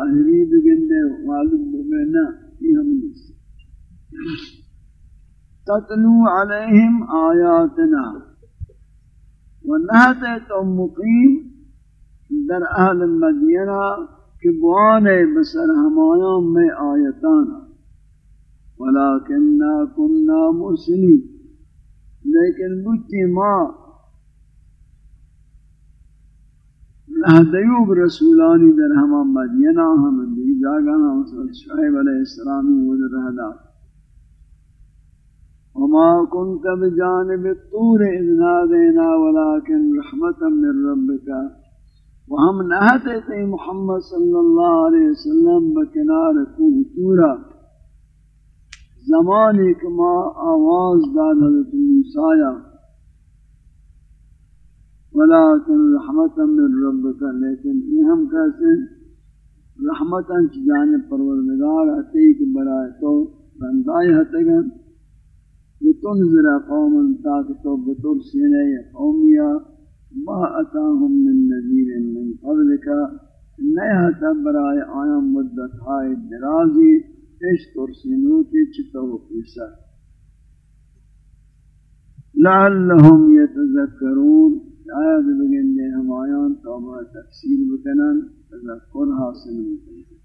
ظاہری بگندے غالب بمینا یہ ہم نہیں تتلو علیہم آیاتنا ونہتے تو مقیم در اہل مدینہ کہ بوانے بسر ہمایاں میں آیتانا ولیکننا کننا مرسلین لیکن بچی ما لہدیوب رسولانی در ہما مدینہ ہم دی جاگا ہم شعیب علیہ السلامی وزر رہدا وما كنت بجانب الطور إذ نادينا ولكن رحمة من ربك وهم نهت محمد صلی اللہ علیہ وسلم بکنار کوہ تورا زمانی کما آواز داد حضرت موسیٰ ولیکن رحمتا من ربک لیکن یہ ہم کہتے ہیں رحمتا کی جانب پروردگار حتیق برائے تو بندائی حتگن لتنظر قوما تاک تو بترسینے قومیہ ما اتاهم من نذیر من قبلك نیا تبرائے آیا مدت آئے درازی اش ترسینو کی چتو قیسا لعلهم يتذكرون آیات بگن دے ہم آیان توبہ تفسیر بکنن، تذکر حاصل بکنن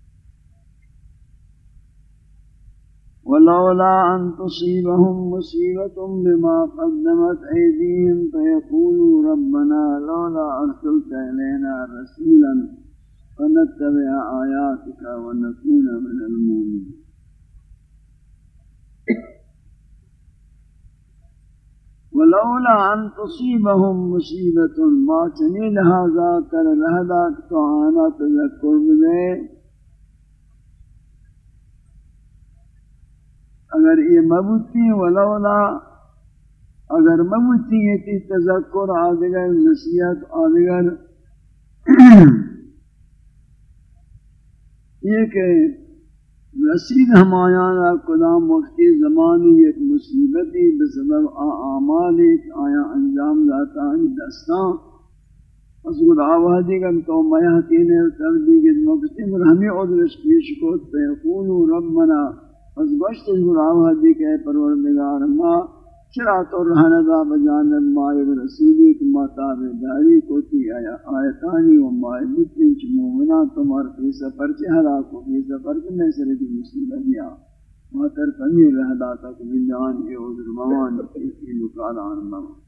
ولولا أن تصيبهم مصيبة بما قدمت أيديهم فيقولوا ربنا لولا أرسلت إلينا رسولا فنتبع آياتك ونكون من المؤمنين. ولولا أن تصيبهم مصيبة ما تنيل هذا تر رهدك تعانا تذكر بذلك اگر یہ مبوتی ولولا اگر مبوتی یہ تی تذکر، آدگر نصیحت، آدگر یہ کہ رسید ہمایانا قدام وقتی زمانی ایک مصیبتی بسبب آمال ایک آیا انجام داتا ہی دستان اس کو دعوادی کا تو میہتین تردی کے مقصد ہمیں عدرش پیش کو تیقونو ربنا۔ از گشت گناہ دی کہ پروردگار ماں چرا تو رہنا دا بجانب مائے رسولی کی ماتاب داری کو تی آیا آیتانی و مائے بتن چ مومنا تمہار کی سفر چ ہلا کو کی سفر کے میں سر کی مسئلہ دیا ماتر رہ داتا تک بلدان کے عذر موان کی لکالان موان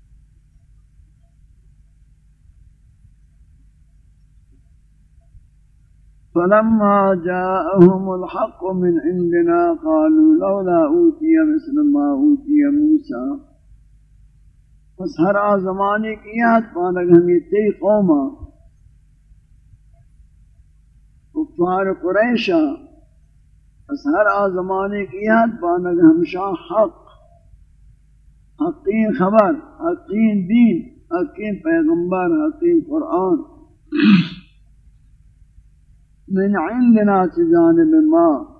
فلما جاءهم الحق من عندنا قالوا لولا أوتي مثل ما أوتي موسى. پس ہر آزمانے کی یاد پانک ہمیں تی قوما کفار قریشا پس ہر آزمانے کی یاد پانک ہمشا حق، حقین خبر، حقین دین، حقین پیغمبر، حقین قرآن. من عندنا جانب ما.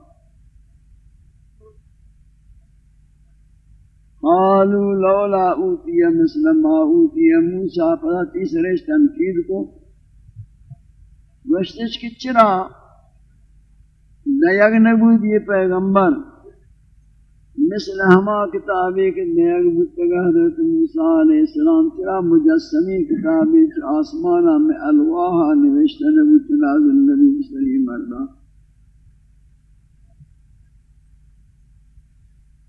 قالوا لولا اوتی مثل ما اوتی موسیٰ پتا تیسرے تنقید کو گوشتش کی چرا نیگ نبود یہ پیغمبر. مثل ہما کتابی کے نیگ بتگا حضرت موسیٰ علیہ السلام، چرا مجسمی کتابی چر آسمانا میں الواحا نوشتہ نبوت نازل نبی صلی مردہ۔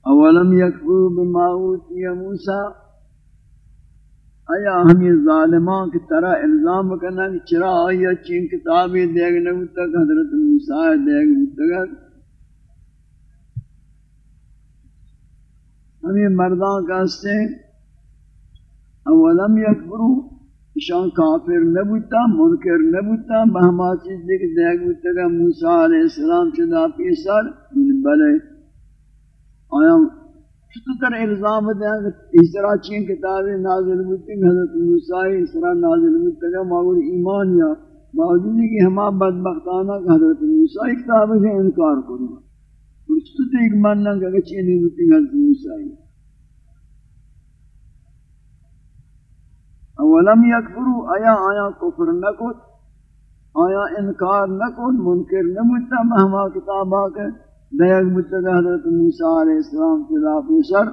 اولم یکفر بما اوتی موسیٰ؟ آیا ہمیں ظالمان کی طرح الزام کرنا کہ چرا آیا چین کتابی دیگ نبوت تک حضرت موسیٰ دیگ بتگا ہمیں مردان کہستے اولم یکبرو شان کافر نبوتا منکر نبوتا بہما چیز دیکھ دیکھ بوتا کہ موسیٰ علیہ السلام چدا پیسر من بلے۔ آیا چھتو تر الزام دیں کہ اس طرح چین کتابیں نازل بوتی حضرت موسیٰ اس طرح نازل بوتا کہ ماغور ایمان یا باوجود کہ ہما بدبختانہ کہ حضرت موسیٰ کتاب سے انکار کروں۔ تو تو ایک ماننا کہ چینی ہوتی حضرت موسیٰ اولم یکفرو، آیا آیا کفر نکت آیا انکار نکن منکر نمتا مہما کتابا کے دیگ متگا حضرت موسیٰ علیہ السلام کے رافی سر۔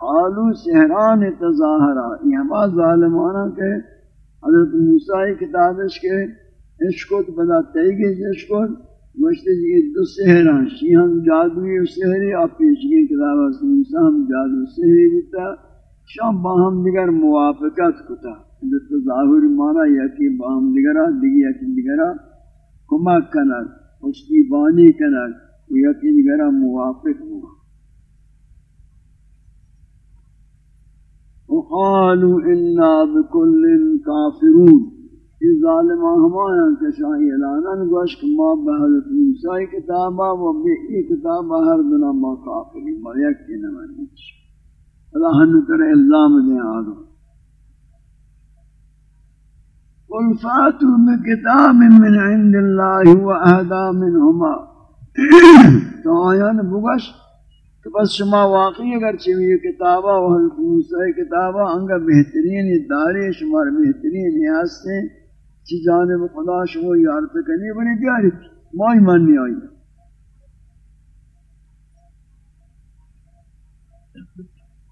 قالو سہران تظاہرہ یہ ہما ظالمانا کے، حضرت موسیٰ کتابش کے عشقت بدا تیگی عشقت گوشتے جی دو سہران شیہم جادوی و سہری آپ پیشگی کتابہ سنسا ہم جادو سہری بتا شام باہم دیگر موافقت کتا۔ دت ظاہر مانا یا کہ باہم دیگرہ، دیگی یا کہ دیگرہ۔ کمک کنر پشتی بانی کنر و یا کہ دیگرہ موافق ہوا۔ وقالوا انا بكل كافرون یہ ظالمہ ہمایا کہ شاہی اعلانن گوشک ما بحضرت موسیٰ کتابہ و بی کتابہ ہر دنا ما کافری مریک کی نمانی اللہ ہنو کرے الزام دیں آدھو قل فاتوا بكتاب من عند الله وأهدى منهما تو آیان بگش تو بس شما واقعی اگر چوی کتابہ و حضرت موسیٰ کتابہ انگا بہترین داری شمار بہترین نیاز سے چی جانب خدا شما یارت کنی بنی دیاری مائی مانی آئی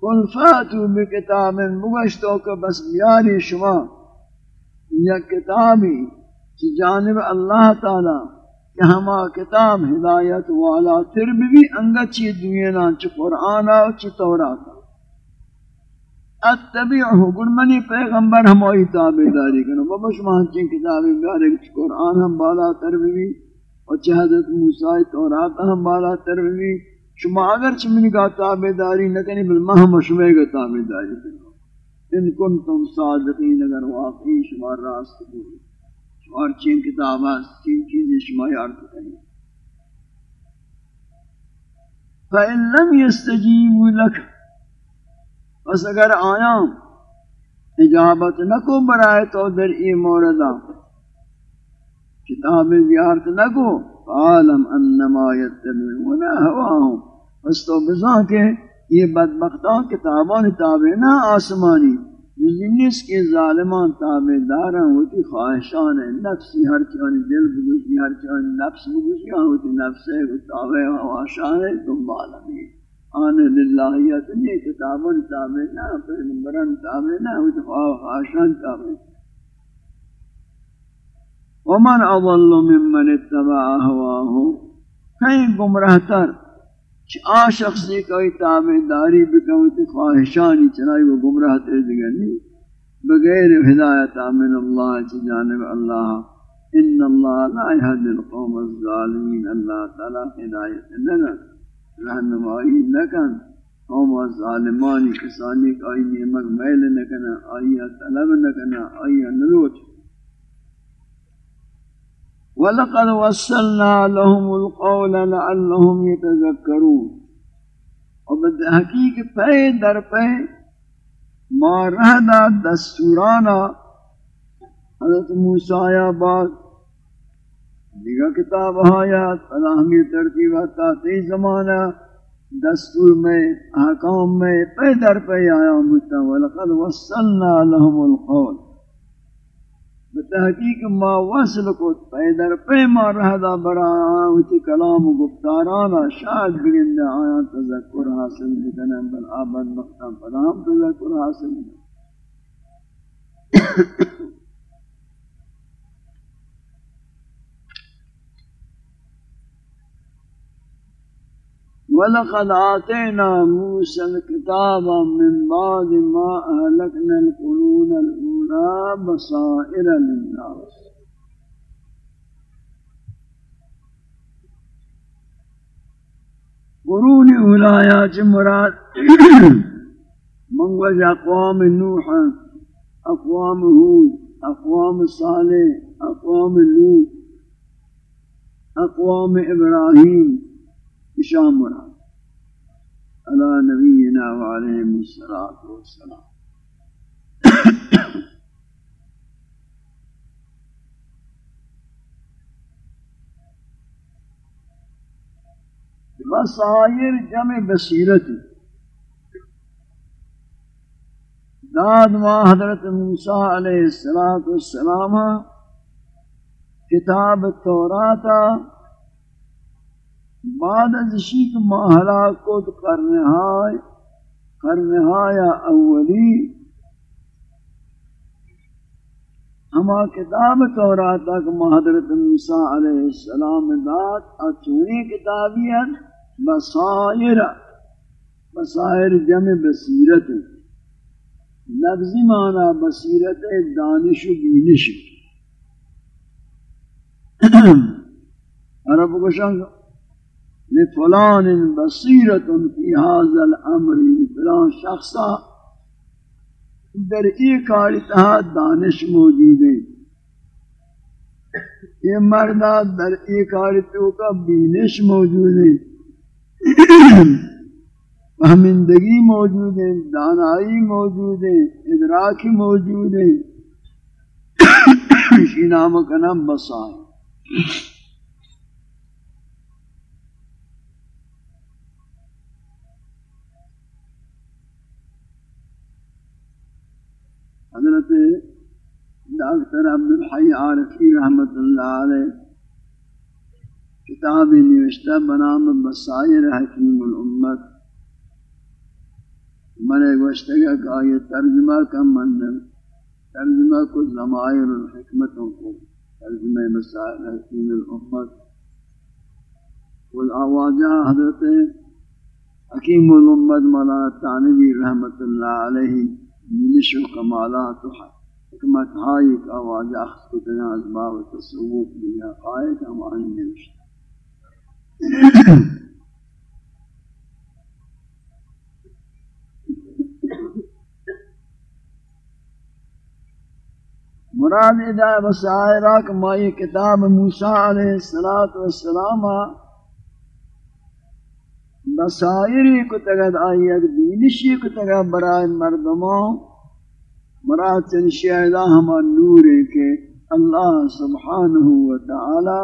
قل فاتوا بکتاب مگشتو کہ بس بیاری شما. یا کتابی چی جانب اللہ تعالی کہ ہما کتاب، ہدایت والا تر بھی انگا چی دوینا چی قرآن و چی توراتا اتبعہ گرمنی پیغمبر ہمائی تابداری کرو۔ بابا، شما ہنچین کتابی بیارے چی قرآن ہم بالا تر بھی اور چی حضرت موسیٰ توراتا ہم بالا تر شما اگر چی منی کا تابداری نکنی بل مہم شما کا تابداری کرو۔ ان کن تم صادقین، اگر واقعی شما راست بولی شما چین کتاب ہے تین چیزیں شما یاد کریں فَإِن لَمْ يَسْتَجِيبُوا لَكَ پس اگر آیا اجابت نکو برائے تو در ای موردہ کتاب زیارت نکو، فَعَالَمْ أَنَّمَا يَتَّبِعُونَ هَوَاهُمْ پس تو بزان کے یہ بدبختان کتابان تابع نہ آسمانی۔ جزنیس کے ظالمان تابع دارا ہوتی خواہشان نفسی، ہر چانی دل بگوشی، ہر چانی نفس بگوشی ہوتی نفس ہے وہ تابع خواہشان ہے تم بالا بھی۔ آنے للہیت نہیں کتابان تابع نہ پیغمبران تابع نہ ہوتی خواہشان تابع ومن اضل ممن اتبع هواه کہیں گمراہ تر آ شخصی کوئی تابعداری بکوت خواہشانی چنائی وہ گمراہ تیز گرنی بغیر ہدایت من اللہ، چی جانب اللہ. ان اللہ لا يهد القوم الظالمین، اللہ تعالی ہدایت لگن رہنمائی لکن قوم الظالمانی کسانی کا آئی نعمت میل نکنا آئی طلب نکنا آئی نلوچ. وَلَقَدْ وَصَّلْنَا لَهُمُ الْقَوْلَ لَعَلَّهُمْ يَتَذَكَّرُونَ. اور بتحقیق پہ در پہ ما رہدا دستورانا. حضرت موسیٰ آباد دیگا کتاب آیات فلاہمی ترتیبات تی زمانہ دستور میں، احکام میں پہ در پہ آیا مجھتا وَلَقَدْ وَصَّلْنَا لَهُمُ الْقَوْلَ۔ بتحقیق ما وصل کو پیدر پہ ما رہدا برا ہوتی کلام و گفتارانا شاید بگندہ آیا تذکر حاصل بکنے، بل آباد وقتا پدام تذکر حاصل بکنے۔ وَلَقَدْ آتَيْنَا مُوسَى الْكِتَابَ مِنْ بَعْدِ مَا أَهْلَكْنَا الْقُرُونَ الْأُولَى بَصَائِرَ لِلنَّاسِ. قرون اولایا چ مراد منگوج أقوام نوح أقوام هود أقوام صالح أقوام لوط أقوام ابراہیم إشام مراد. نبينا وعليه الصلاة والسلام بصائر جمع بصیرت داد ما حضرت موسیٰ علیہ السلام کتاب توراتا بعد از شیک ماہلا کت کرنہائی کرنہایا اولی ہما کتاب توراتا کہ حضرت موسیٰ علیہ السلام دات اچھوئی کتابیت بصائر بصائر جمع بصیرت لفظی معنی بصیرت دانش و بینش. عرب کو لفلان بصیرت فی هذا الامر فلان شخصا در ایک کاری تہا دانش موجود ہے یہ مردہ در ایک کاری تو کا بینش موجود ہے فہمندگی موجود ہے دانائی موجود ہے ادراک موجود ہے اسی نام کا نام بسائے حضرت ڈاکٹر عبدالحی عارفی رحمت اللہ علیہ کتاب نوشتہ بنام بصائر حکیم الامت من گوشتگا کہ یہ ترجمہ کا من ترجمہ کو ضمائر الحکمتوں کو ترجمہ مسائل حکیم الامت والآواجہ حضرت حکیم الامت مولانا تانوی رحمت اللہ علیہ ملش و کمالات و حکمت ہائی کا آواجہ اخذ کو تنا ازباب و تصوف لیا قائد ہم آنی نوشتا مراد ادا بسائرہ کہ مائی کتاب موسیٰ علیہ السلام بسائری کو تگد آئی ایک دینشی کو تگد برائے مردموں مراد چنشی ہما نور ہے کہ اللہ سبحانہ وتعالی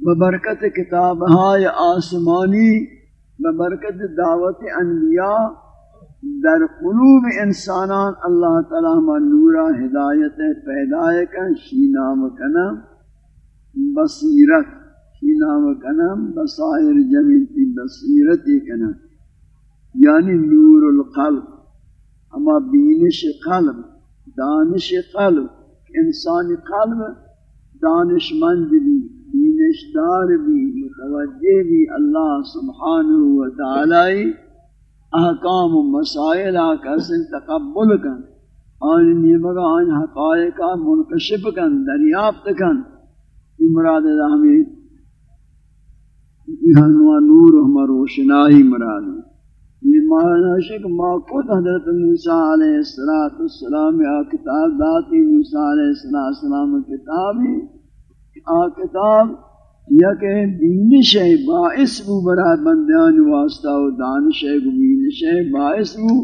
ببرکت کتاب ہائے آسمانی، ببرکت دعوت انبیاء در قلوب انسانان اللہ تعالی ما نورا ہدایت پیدا کن کنم، بصیرت، شی نام کنم، بصائر جمیل کی بصیرت کنم یعنی نور القلب اما بینش قلب، دانش قلب. انسانی قلب دانش مند بھی بینش دار بھی متوجہ بھی اللہ سبحانہ وتعالی احکام و مسائل آکسن تقبل کن. آن نیمگا، آن حقائق منکشف کن، دریافت کن. یہ مراد دا ہمیں یہ نور و روشنائی مراد. یہ معنی ہے کہ ما خود حضرت موسیٰ علیہ السلام یا کتاب داتی موسیٰ علیہ السلام کتابی آ کتاب یا کہ دینش ہے باعث بو برا بندیان واسطہ و دانش ہے گمینش ہے باعث بو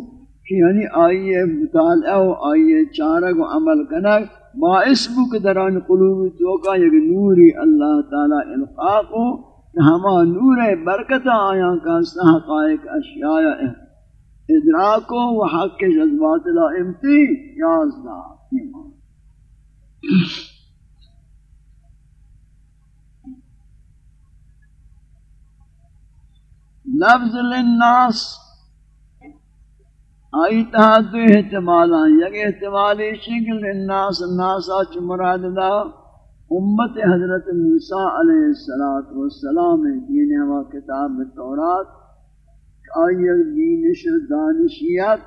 کہ یعنی آئیے مطالعہ و آئیے چارک و عمل کنک باعث بو کہ دران قلوب توقع یک نوری اللہ تعالی القاق ہو۔ ہما نور برکت آیاں کا حقائق اشیاء ادراک و حق جذبات لا امتی یازدہ ایمان لفظ للناس۔ آئی تہا دو احتمالا، یک احتمالی شکل للناس الناس آچ مراد دا۔ امت حضرت موسیٰ علیہ السلام دین ہوا کتاب تورات آئی دینش دانشیت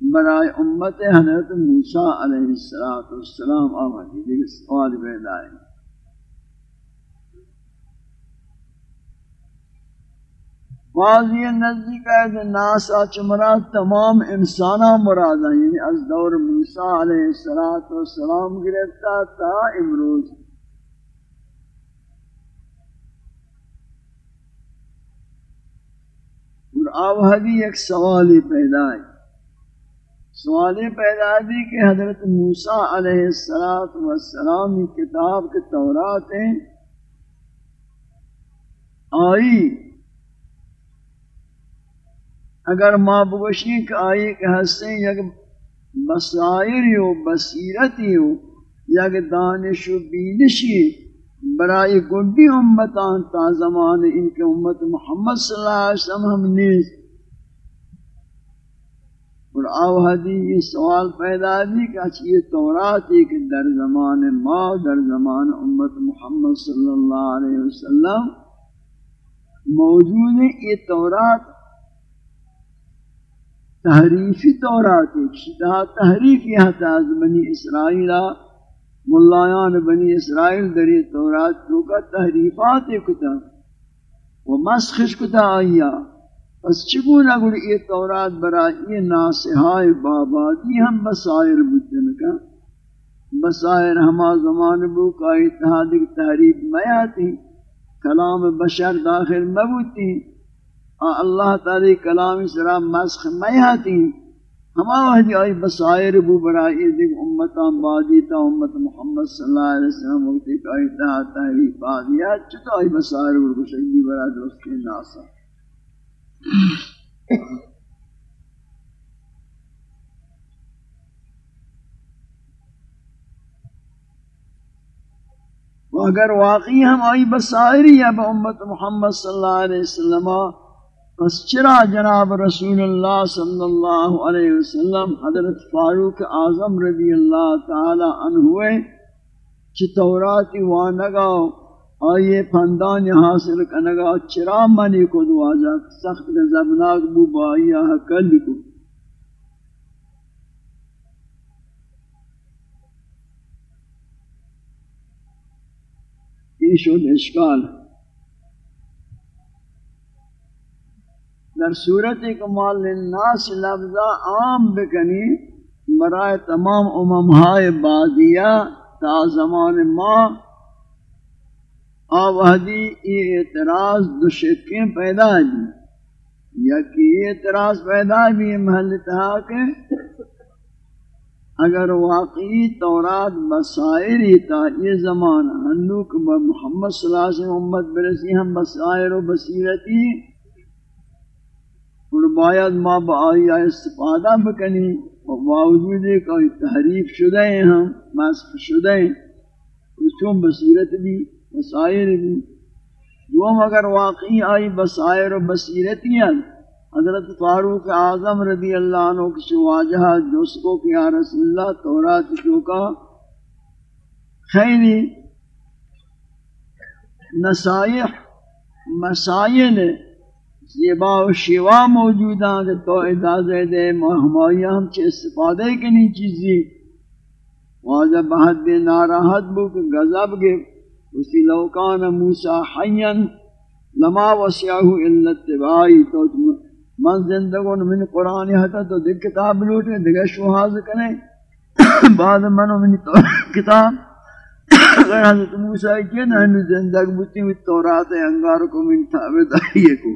برائے امت حضرت موسیٰ علیہ السلام آمدی دیکھ سوال بیدائیں بعضی نزدیک ہے کہ ناسا چمرا تمام انسانا مرادا یعنی از دور موسیٰ علیہ السلام گرفتا تا امروز۔ آوہدی ایک سوالی پیدا ہے۔ سوالی پیدا دی جی کہ حضرت موسیٰ علیہ السلام کتاب کے تورات ہیں۔ آئی۔ اگر ما بگوشی کہ آئی کہ ہستے یک بصائر و بصیرتی ہو یا دانش و بینشی برای گڈی امتان تا زمان ان کے امت محمد صلی اللہ علیہ وسلم ہم نیز۔ اور آو حدی یہ سوال پیدا بھی کہ اچھی یہ تورات ہے کہ در زمان ما در زمان امت محمد صلی اللہ علیہ وسلم موجود ہے یہ تورات تحریفی تورات ہے شدہ تحریفی حتی از بنی اسرائیلہ ملایان بنی اسرائیل دری تورات تو کا تحریفات کتا و مسخش کتا آیا. پس چگونا گوڑ یہ تورات برا یہ ناسحائی بابادی ہم بسائر بودن کا بسائر ہما زمان بو کا اتحادی تحریف میاتی. کلام بشر داخل مبوتی اللہ تعالی کلام سرا مسخ میاتی. ہما وحدی آئی بسائر بو برائی دیکھ امتان بادی تا امت محمد صلی اللہ علیہ وسلم وقتی کہ آئی تا تحریف آدیا چتا آئی بسائر بو شکلی برا دوست کے ناسا اگر واقعی ہم آئی بسائری ہے با امت محمد صلی اللہ علیہ وسلم پس چرا جناب رسول اللہ صلی اللہ علیہ وسلم حضرت فاروق اعظم رضی اللہ تعالی عنہ ہوئے چی توراتی وانگا آئیے پندان حاصل کنگا چرا منی کو دواجا سخت غزبناک بو بائیہ کل کو۔ یہ شد اشکال۔ ہے در صورت کمال للناس لفظہ عام بکنی برائے تمام اممہائے بادیہ تا زمان ما آوہدی یہ اعتراض دو شکیں پیدا دی۔ یا کہ یہ اعتراض پیدا بھی محل تہا کہ اگر واقعی تورات بسائری تا یہ زمان ہنوک محمد صلی اللہ علیہ وسلم امت برسی ہم بسائر و بصیرتی باید ما با آئی استفادہ بکنی و باوجود ایک آئی تحریف شدہ ہیں ہم مسخ شدہ ہیں چون بصیرت بھی بسائر بھی۔ دوم اگر واقعی آئی بسائر و بصیرتی ہیں حضرت فاروق اعظم رضی اللہ عنہ کسی واجہ جس کو کہ یا رسول اللہ تورات جو کا خیلی نصائح، مسائل زیبا و شیوا موجود ہیں تو اجازہ دے ہماری ہم چے استفادے کی نہیں چیزی۔ واجہ بہت دے ناراحت بو کہ غضب گے اسی لوکان موسیٰ حیاً لما وسیعہو الا اتباعی۔ تو من زندگون من قرآن ہتا تو دیکھ کتاب لوٹے، دیکھ شو شوہاز کریں۔ بعد منو من کتاب۔ اگر حضرت موسیٰ کی نا زندگ بوتی ہوئی تورات انگار کو من تابدائی کو۔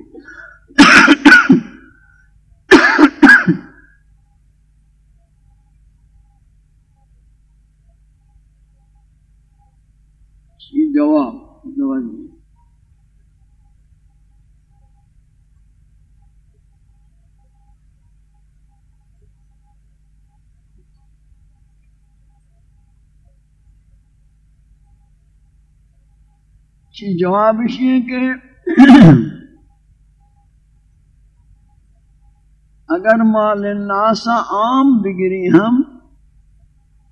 جواب جواب۔ جی، جواب یہ کہ اگر مال ناسا عام بگری ہم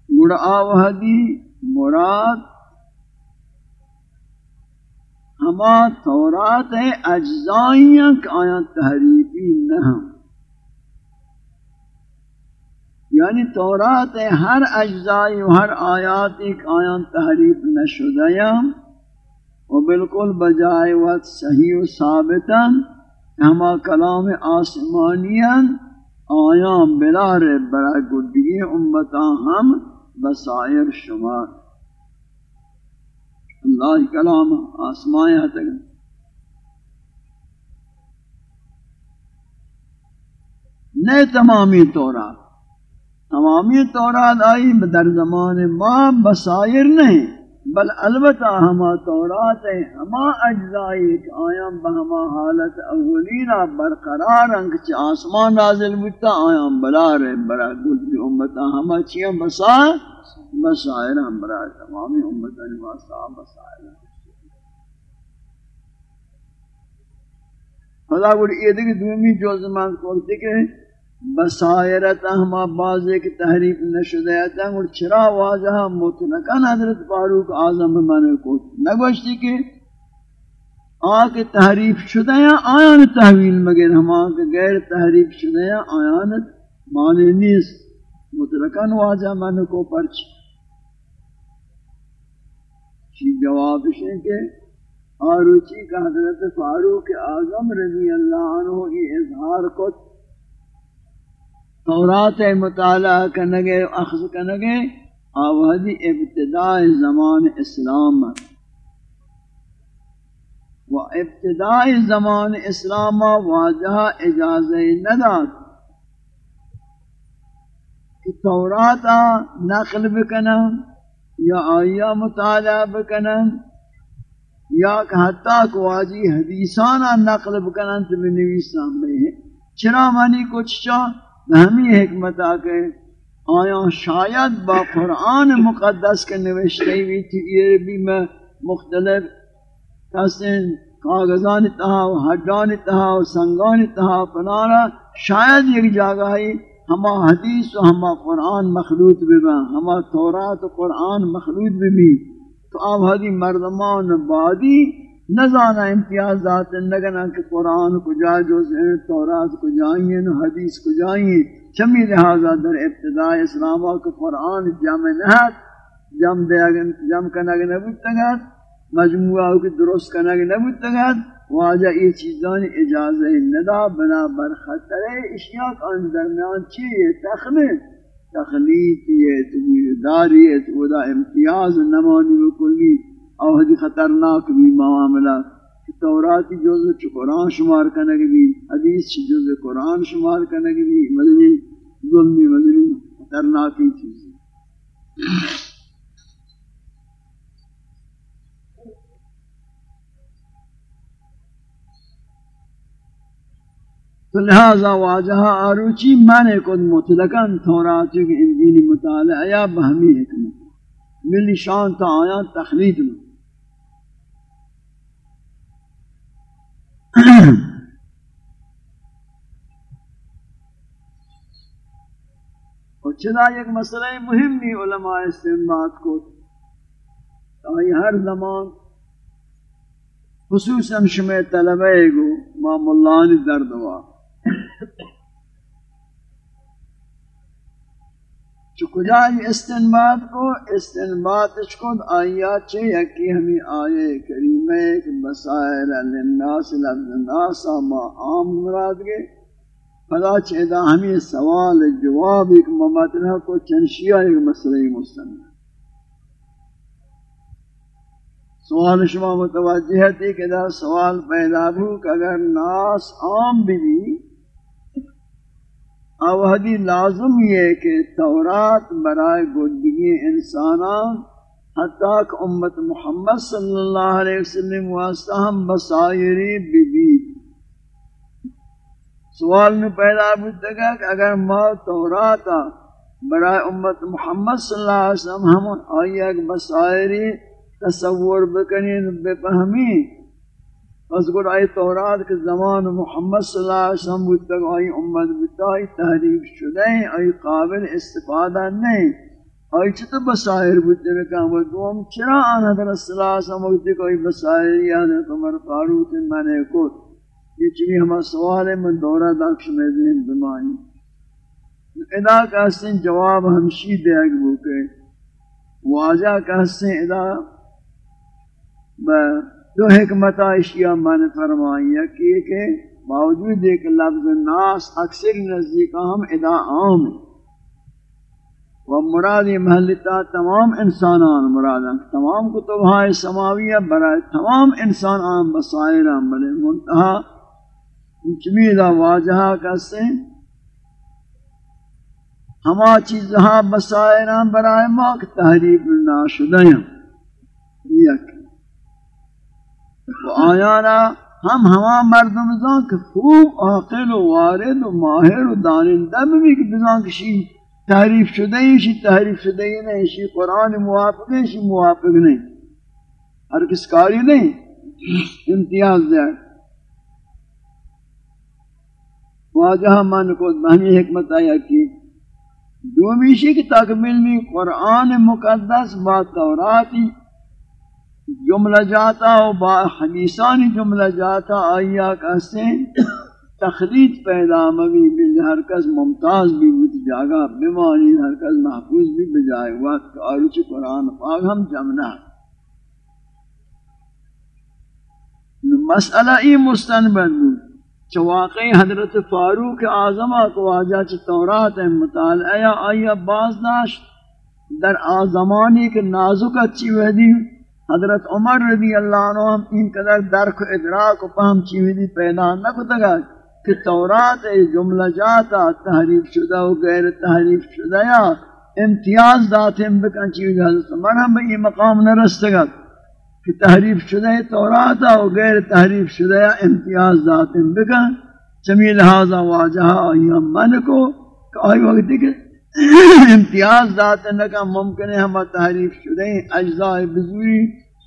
گڑ آوہدی مراد ہما تورات اجزائیاں کہ آیا تحریفی نہ ہم۔ یعنی تورات ہے ہر اجزائی و ہر آیات ایک آیا تحریف نہ شدہ و بالکل بجائے وقت صحیح و ثابتاً ہما کلام آسمانیان آیام بلار برا گدگی امتا ہم بسائر شمار اللہ کلام آسمان تک نئے تمامی تورات تمامی تورات آئی در زمان ما بسائر نہیں. بل البتہ ہما تورات ہیں ہما اجزائی کہ آیاں بہما حالت اولینہ برقرار ہیں کہ آسمان نازل بتا آیاں بلا رہے، برا گل بھی امتا ہما چیاں بسا بسائر ہم برائے تمامی امت انواسا بسائر خدا گوڑی یہ دیکھ دومی جو زمان کھولتے کہ بسائرت ہما بازے کی تحریف نشدیتا گوڑ چرا واجہ مطلقاً حضرت فاروق آزم مانے کو نگوشتی کہ آکے تحریف شدہ یا آیان تحویل، مگر ہم آکے غیر تحریف شدہ یا آیان مانے نیست۔ مطلقاً واجہ مانے کو پرچ۔ چی جواب ہے کہ آروچی کا حضرت فاروق اعظم رضی اللہ عنہ یہ اظہار کو تورات مطالعہ کنگے اخذ کنگے آوہدی ابتداء زمان اسلام و ابتداء زمان اسلام واجہ اجاز نداد کہ توراتا نقل بکنا یا آیا مطالعہ بکنا یا کہ حتیٰ کو واجی حدیثانا نقل بکنن تو بنویسان بے ہیں چرا مانی کچھ چاہ ہمیں حکمت آکے آیا، شاید با قرآن مقدس کے نوشتے ہوئی تھی، یہ بھی میں مختلف کسن کاغذان تہا و حجان تہا و سنگان تہا پنارا شاید ایک جاگہ ہی ہما حدیث و ہما قرآن مخلوط بھی ہما تورات و قرآن مخلوط بھی تو آپ حدی مردمان بادی نزانا امتیازات نگنا کہ قرآن کو جا جو سے تورات کو جائیں نو حدیث کو جائیں چمی لہذا در ابتداء اسلام کو قرآن جمع نہت جم دے جم کنگ نبوتگت مجموعہ کی درست کنگ نبوتگت واجہ یہ چیزان اجازہ ندا بنا برخطر اشیاء کا درمیان چیئے؟ تخمید تخلیقیت ویرداریت ودا امتیاز نمانی وکلی او خطرناک بھی معاملہ. توراتی جوز قرآن شمار کنگ بھی، حدیث چی جوز قرآن شمار کنگ بھی مدنی ظلمی مدنی خطرناکی چیزی تو لہذا واجہ آروچی مانے کد مطلقاً توراتی کی انجیلی مطالعہ یا بہمی حکمت. ملی شان تا آیا تخلید میں. اور چلا ایک مسئلہ مہم نہیں علماء استعمال کو تاہی ہر زمان، خصوصاً شمع طلبہ گو ما ملانی دردوا چکجائی استنباد کو استنباد چکد آیات چھے یکی ہمیں آئے کریمہ کہ بسائر للناس لفظ ناسا ما عام مراد گئے۔ فلا چیدہ ہمیں سوال جواب ایک ممتنہ کو چنشیہ ایک مسئلہ مستند۔ سوال شما متوجہ تھی کہ دا سوال پیدا بھی کہ اگر ناس عام بھی اوہدی لازم یہ کہ تورات برائے گردگی انسانان، حتیٰ کہ امت محمد صلی اللہ علیہ وسلم واسطہ ہم بسائری بی بی سوال میں پیدا بودتا گا کہ اگر ما توراتا برائے امت محمد صلی اللہ علیہ وسلم ہم آئیے بسائری تصور بکنین بفہمین پس گوڑ آئی تورات کے زمان محمد صلی اللہ علیہ وسلم بود تک آئی امت بتائی تحریف شدہ ہیں آئی قابل استفادہ نہیں آئی چھتا بسائر بود تک وہ دوم، چرا آنا در صلی اللہ علیہ وسلم بود تک آئی بسائر یاد یعنی ہے عمر فاروق میں نے کت یہ چوی ہمیں سوال ہے من دورہ داکش میں ذہن بمائی ادا کہتے ہیں جواب ہمشی دے اگبو کے واجہ کہتے ہیں ادا دو حکمت اشیاء من فرمائی کہ کہ باوجود ایک لفظ ناس اکثر نزدیک ہم ادا عام و مراد محلتا تمام انسانان، مراد تمام کتب سماویہ برائے تمام انسان عام بسائر بلے منتہا چمیدہ واجہا کسے ہما چیزہا بسائر برائے ماک تحریف ناشدہ یک و آیانا ہم ہما مردم زان کہ خوب عاقل و وارد و ماہر و دانندہ بھی کہ بزان کشی تحریف شدہ ہی، شی تحریف شدہ ہی نہیں، شی قرآن موافق ہے شی موافق نہیں۔ ہر کس کاری نہیں، امتیاز دے۔ واجہ من کو بہنی حکمت آیا کی دومیشی کی تکمیل میں قرآن مقدس با توراتی جملہ جاتا و با حدیثانی جملہ جاتا آیا کہتے ہیں تخلیط پیدا مبی بل ہر کس ممتاز بھی بود جاگا بمانی ہر کس محفوظ بھی بجائے وقت آروچ قرآن پاک ہم جمنا مسئلہ ای مستنبت بود چواقعی حضرت فاروق آزمہ کو آجا چھ تورات مطالعہ آیا باز داشت، در آزمانی کے نازک اچھی وحدی حضرت عمر رضی اللہ عنہ ہم ان قدر درک ادراک و پہم چیوی پیدا نہ کو تگا کہ تورات جملہ جاتا تحریف شدہ و غیر تحریف شدہ یا امتیاز داتیں بکن چیز حضرت مرحم بئی مقام نہ رستگا کہ تحریف شدہ توراتا و غیر تحریف شدہ یا امتیاز داتیں بکن چمی لہذا واجہا آئی من کو کہ آئی وقت کہ امتیاز داتیں نکا ممکن ہے ہم تحریف شدہ اجزاء بزوری،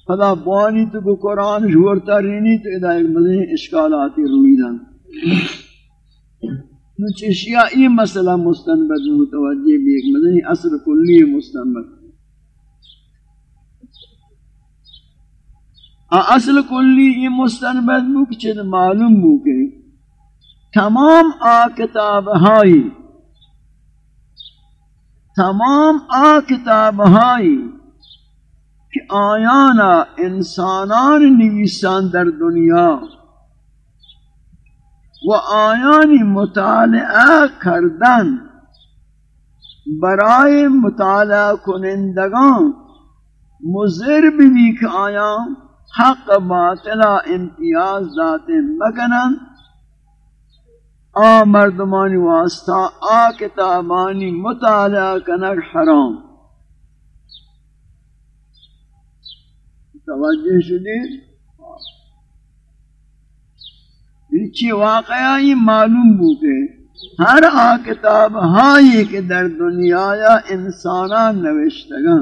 خدا بوانی تو کو قرآن جھورتا رینی تو ادھا ایک مزین اشکالاتی روی دن چشیا یہ مسئلہ مستنبت متوجہ بھی ایک مدنی اثر کلی مستنبت۔ اصل کلی یہ مستنبت بو کہ معلوم بو کہ تمام آ کتاب ہائی تمام آ کتاب ہائی کہ آیانا انسانان نویسان در دنیا و آیانی مطالعه کردن برای مطالعه کنندگان مضر بھی کہ آیا حق باطلا امتیاز ذات مکنن آ مردمانی واسطہ، آ کتابانی مطالعہ کنک حرام۔ توجہ شدید چی واقعہ یہ معلوم بو کہ ہر آ کتاب ہائی کہ در دنیا یا انسانان نوشتگاں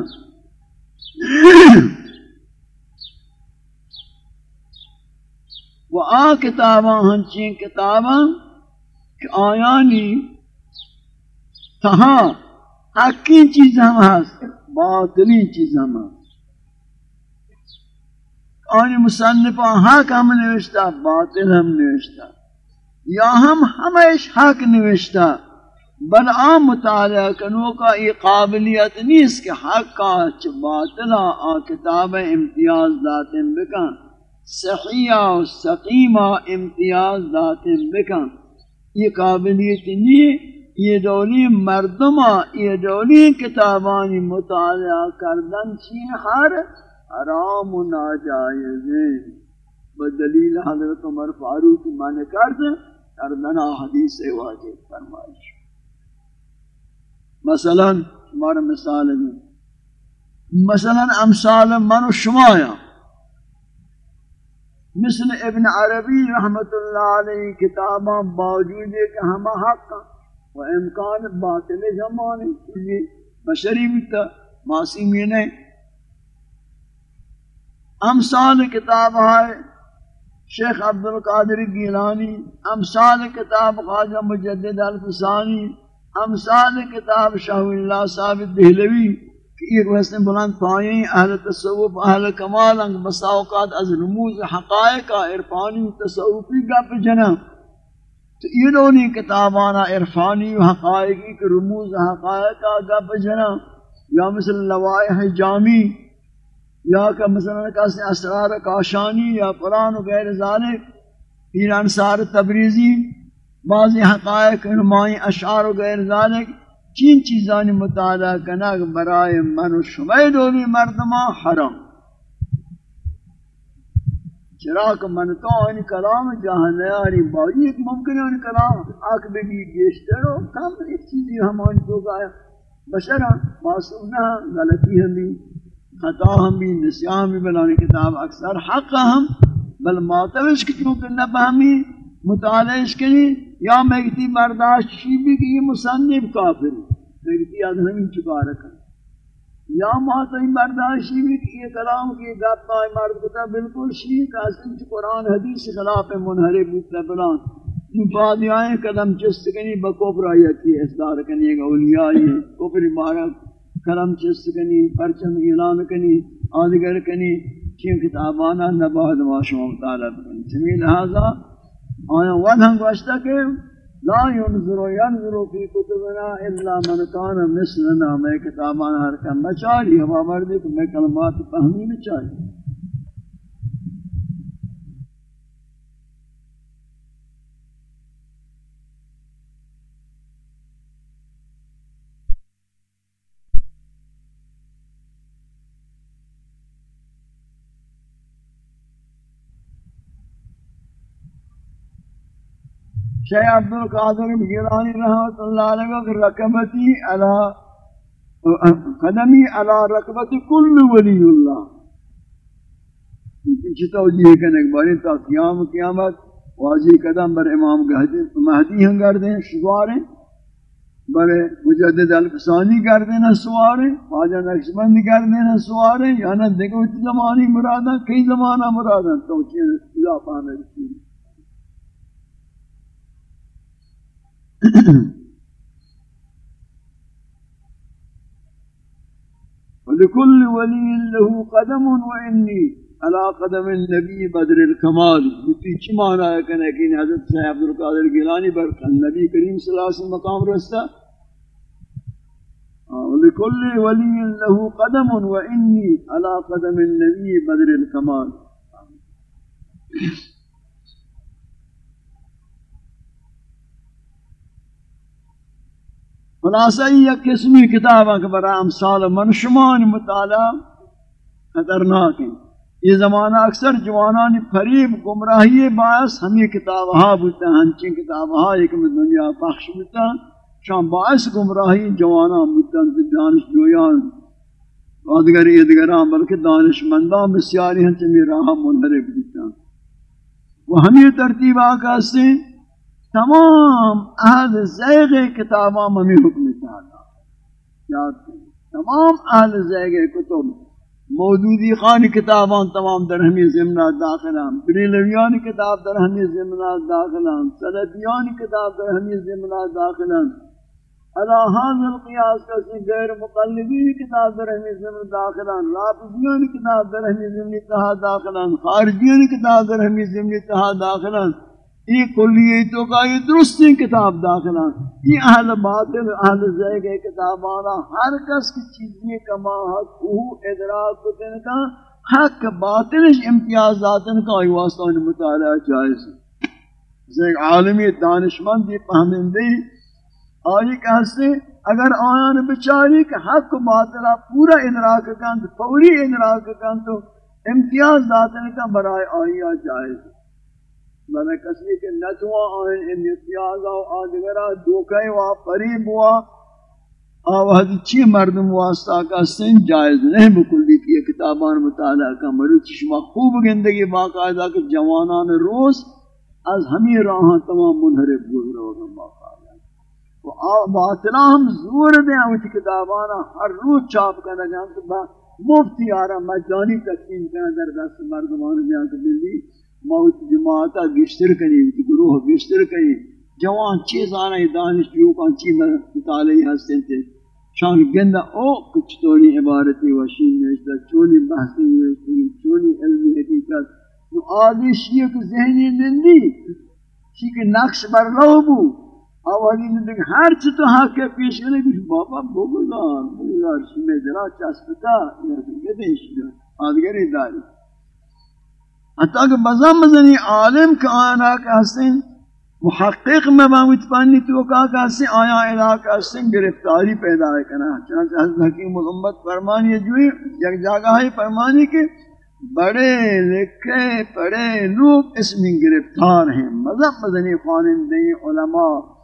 وہ آ کتاباں ہنچین کتاباں کہ آیانی، تہاں حقی چیز ہم ہست باطلی چیز ہم ہست آنی مصنف حق ہم نوشتا باطل ہم نوشتا یا ہم ہمیش حق نوشتا بل آم مطالعہ کنو کا یہ قابلیت نیست کہ حق کا چھ باطلا آ کتاب امتیاز داتن بکن۔ صحیح و سقیمہ امتیاز داتن بکن۔ یہ قابلیت نہیں یہ دولی مردمہ یہ دولی کتابانی مطالعہ کردن چی ہر حرام و ناجائز بدلیل حضرت عمر فاروق من کرد کردنا حدیث واجب فرمائش۔ مثلا ہمارا مثال ہے۔ مثلا، امثال من و شمایا مثل ابن عربی رحمت اللہ علیہ کتاباں باوجود ہے کہ ہم حق و امکان باطل زمانے کے لیے بشری بھی تا معصومی نہیں۔ امثال کتاب ہے شیخ عبد القادر گیلانی، امثال کتاب خواجہ مجدد الفسانی، امثال کتاب شاہ اللہ ثابت دہلوی۔ کہ ایک ویسے بلند پائیں اہل تصوف، اہل کمال انگ مساوقات از رموز حقائق عرفانی تصوفی گپ جنا۔ تو یہ دونی کتابانا عرفانی و حقائقی کے رموز حقائق گپ جنا۔ یا مثل لوائح جامی، یا کہ مثلا کسی اسرار کاشانی، یا قرآن و غیر ذالک پیر انصار تبریزی، بعضی حقائق نمائی اشعار و غیر ذالک۔ چین چیزانی مطالعہ کنک برائے من و شمی دولی مردمہ حرام. چراک من تو ان کلام جہاں نیاری بائی ایک ممکن ہے ان کلام آکھ بگی گیشتر ہو کم ایک چیزی ہمانی تو گایا بشرہ معصوم نہ غلطی ہمیں خطا ہم بھی، نسیان بھی، بلانی کتاب اکثر حق ہم، بل معتوش کی چونکہ نہ فہمی مطالعہ اس کے لیے، یا میں کہتی برداشت شی بھی کہ یہ مصنف کافر بگتی از ہمیں چکا رکھا۔ یا ماتا برداشی بھی کہ یہ کلام کی گپ آئی مرد کتا بالکل شیئی کا اصل قرآن حدیث خلاف منحرب بودتا بلان۔ بعد آئیں قدم چست کنی بکفر آیتی اصدار کنی، ایک اولیائی کفر مارا قلم چست کنی، پرچم اعلان کنی، آدگر کنی۔ چین کتابانا نباہد واشم مطالب کنی سمی لہذا آیا ود ہم گوشتا کہ لا ينظر ينظر في كتبنا الا من كان مثلنا میں کتابان ہر کم بچاری، ہوا مردی کہ میں کلمات فہمی میں چاہیے شیخ عبد القادر گیلانی رحمت اللہ علیہ کہ رکبتی علی قدمی علی رکبت کل ولی اللہ۔ پیچھے توجیہ کرنے کے بارے تا قیام قیامت واضح قدم بر امام مہدی ہم کر دیں سواریں بر مجدد الفسانی کر دینا سواریں خواجہ نقشبند کر دینا سواریں یا نہ یعنی دیکھو زمانی مرادہ کئی زمانہ مرادہ توجیہ اضافہ میں رسول ولكل ولي له قدم وإني على قدم النبي بدر الكمال. في چمانا ہے کہ لیکن حضرت صاحب عبد القادر گیلانی پر نبی کریم صلی اللہ علیہ وسلم مقام رستا؟ ولكل ولي له قدم وإني على قدم النبي بدر الكمال. خلاصہ یہ قسمی کتاب ہے کہ برا امثال منشمان مطالعہ خطرناک ہیں۔ یہ زمانہ اکثر جوانان فریب، گمراہی، باعث ہمیں کتاب ہاں بولتے ہیں ہنچی کتاب ہاں ایک میں دنیا پخش بولتا شام باعث گمراہی جوانان بولتا ہیں، دانش جویان۔ ادگر ادگران بلکہ دانش مندان بسیاری ہیں چمی راہ منحرف بولتا ہیں۔ وہ ہمیں ترتیب آکا سے تمام اہل زیغ کتاباں ممی حکم چاہتا یاد کریں، تمام اہل زیغ کتب موجودی خان کتاباں تمام در ہمی زمنہ داخلان بریلویان کتاب در ہمی زمنہ داخلان سلطیان کتاب در ہمی زمنہ داخلان علا حاضر القیاس کسی غیر مقلبین کتاب در ہمی زمنہ داخلان رابطیان کتاب در ہمی زمنہ داخلان خارجیان کتاب در ہمی زمنہ داخلان یہ کلیے تو کا یہ درست کتاب داخلہ یہ اہل باطل، اہل زیگ کتاب آنا ہر کس کی چیزیں کما، حق، ہو، ادراک کتن کا حق، باطل امتیازات کا یہ واسطہ مطالعہ جائز ہے۔ زیگ عالمی دانشمند یہ پہمندے آئی کہستے اگر آیان بچاری کہ حق باطلہ پورا ادراک کن فوری ادراک کن تو امتیاز داتن کا برائے آئیہ جائز ہے۔ بنا کسی کے نتوا آئین ان اتیاز آو آدگرہ دوکے وا پریب وا آوہد چی مردم واسطہ کا سن، جائز نہیں بکلی کی یہ کتابان مطالعہ کا مروچ شما خوب گندگی، باقاعدہ کہ جوانان روز از ہمیں راہاں تمام منحرف گزر ہوگا باقاعدہ۔ و باطلہ ہم زور دیں اوچ کتابانا ہر روز چاپ کرنا جانتا مفتی آرہا مجانی تقسیم کرنا در دست مردمان جانتا بلی موت جماعتا گشتر کنی گروہ گشتر کنی۔ جوان چیز آنا دانش جو کان چی مطالعی ہستن تھے۔ شان گندہ او کچھ تونی عبارتی وشین نوشتا چونی بحثی نوشتا چونی علمی حقیقت تو آدھی شیعہ کو ذہنی نندی، شیعہ کے نقش بر لو بو۔ آوازی نندی ہر چی تو ہاں حق کے پیش کرنے کچھ بابا بگزار بگزار شیعہ درا چسپتا یہ دیں شیعہ آدھگری داری۔ حتی کہ بزم بزنی عالم کا آنا کا حسن محقق میں باوت پانی تو کا کا حسن آیا الہ کا حسن گرفتاری پیدا ہے کنا چنانچہ حضرت حکیم محمد فرمانی جوئی یک جاگہ ہے فرمانی کہ بڑے لکھے پڑے لوگ اس میں گرفتار ہیں. مذہب مزنی خوانندے علماء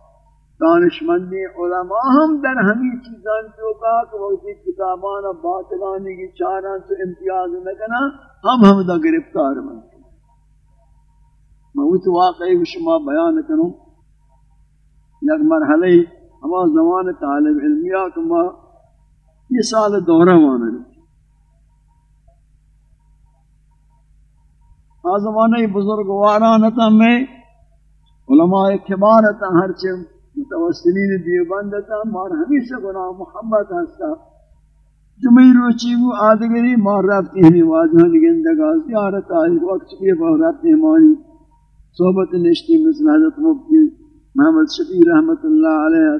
دانشمندی علماء ہم در ہمی چیزان جو کا کہ وہ اسی کتابان باطلانی کی چاران تو امتیاز نکنا، ہم ہم دا گرفتار بن میں وہ واقعی شما بیان کروں یک مرحلے ہما زمان طالب علمیہ کما یہ سال دورہ مانا آ زمانہ بزرگوارانتا میں علماء کبارتا ہرچے متوسلین دیوبندتا مار ہمیشہ گناہ محمد ہستا. جمعی روچی وہ آدگری، مار رابطی ہمیں واجہاں لگندگا زیارت آئی وقت کے بعد رابطی صحبت نشتی مثل حضرت مبتی محمد شفی رحمت اللہ علیہ.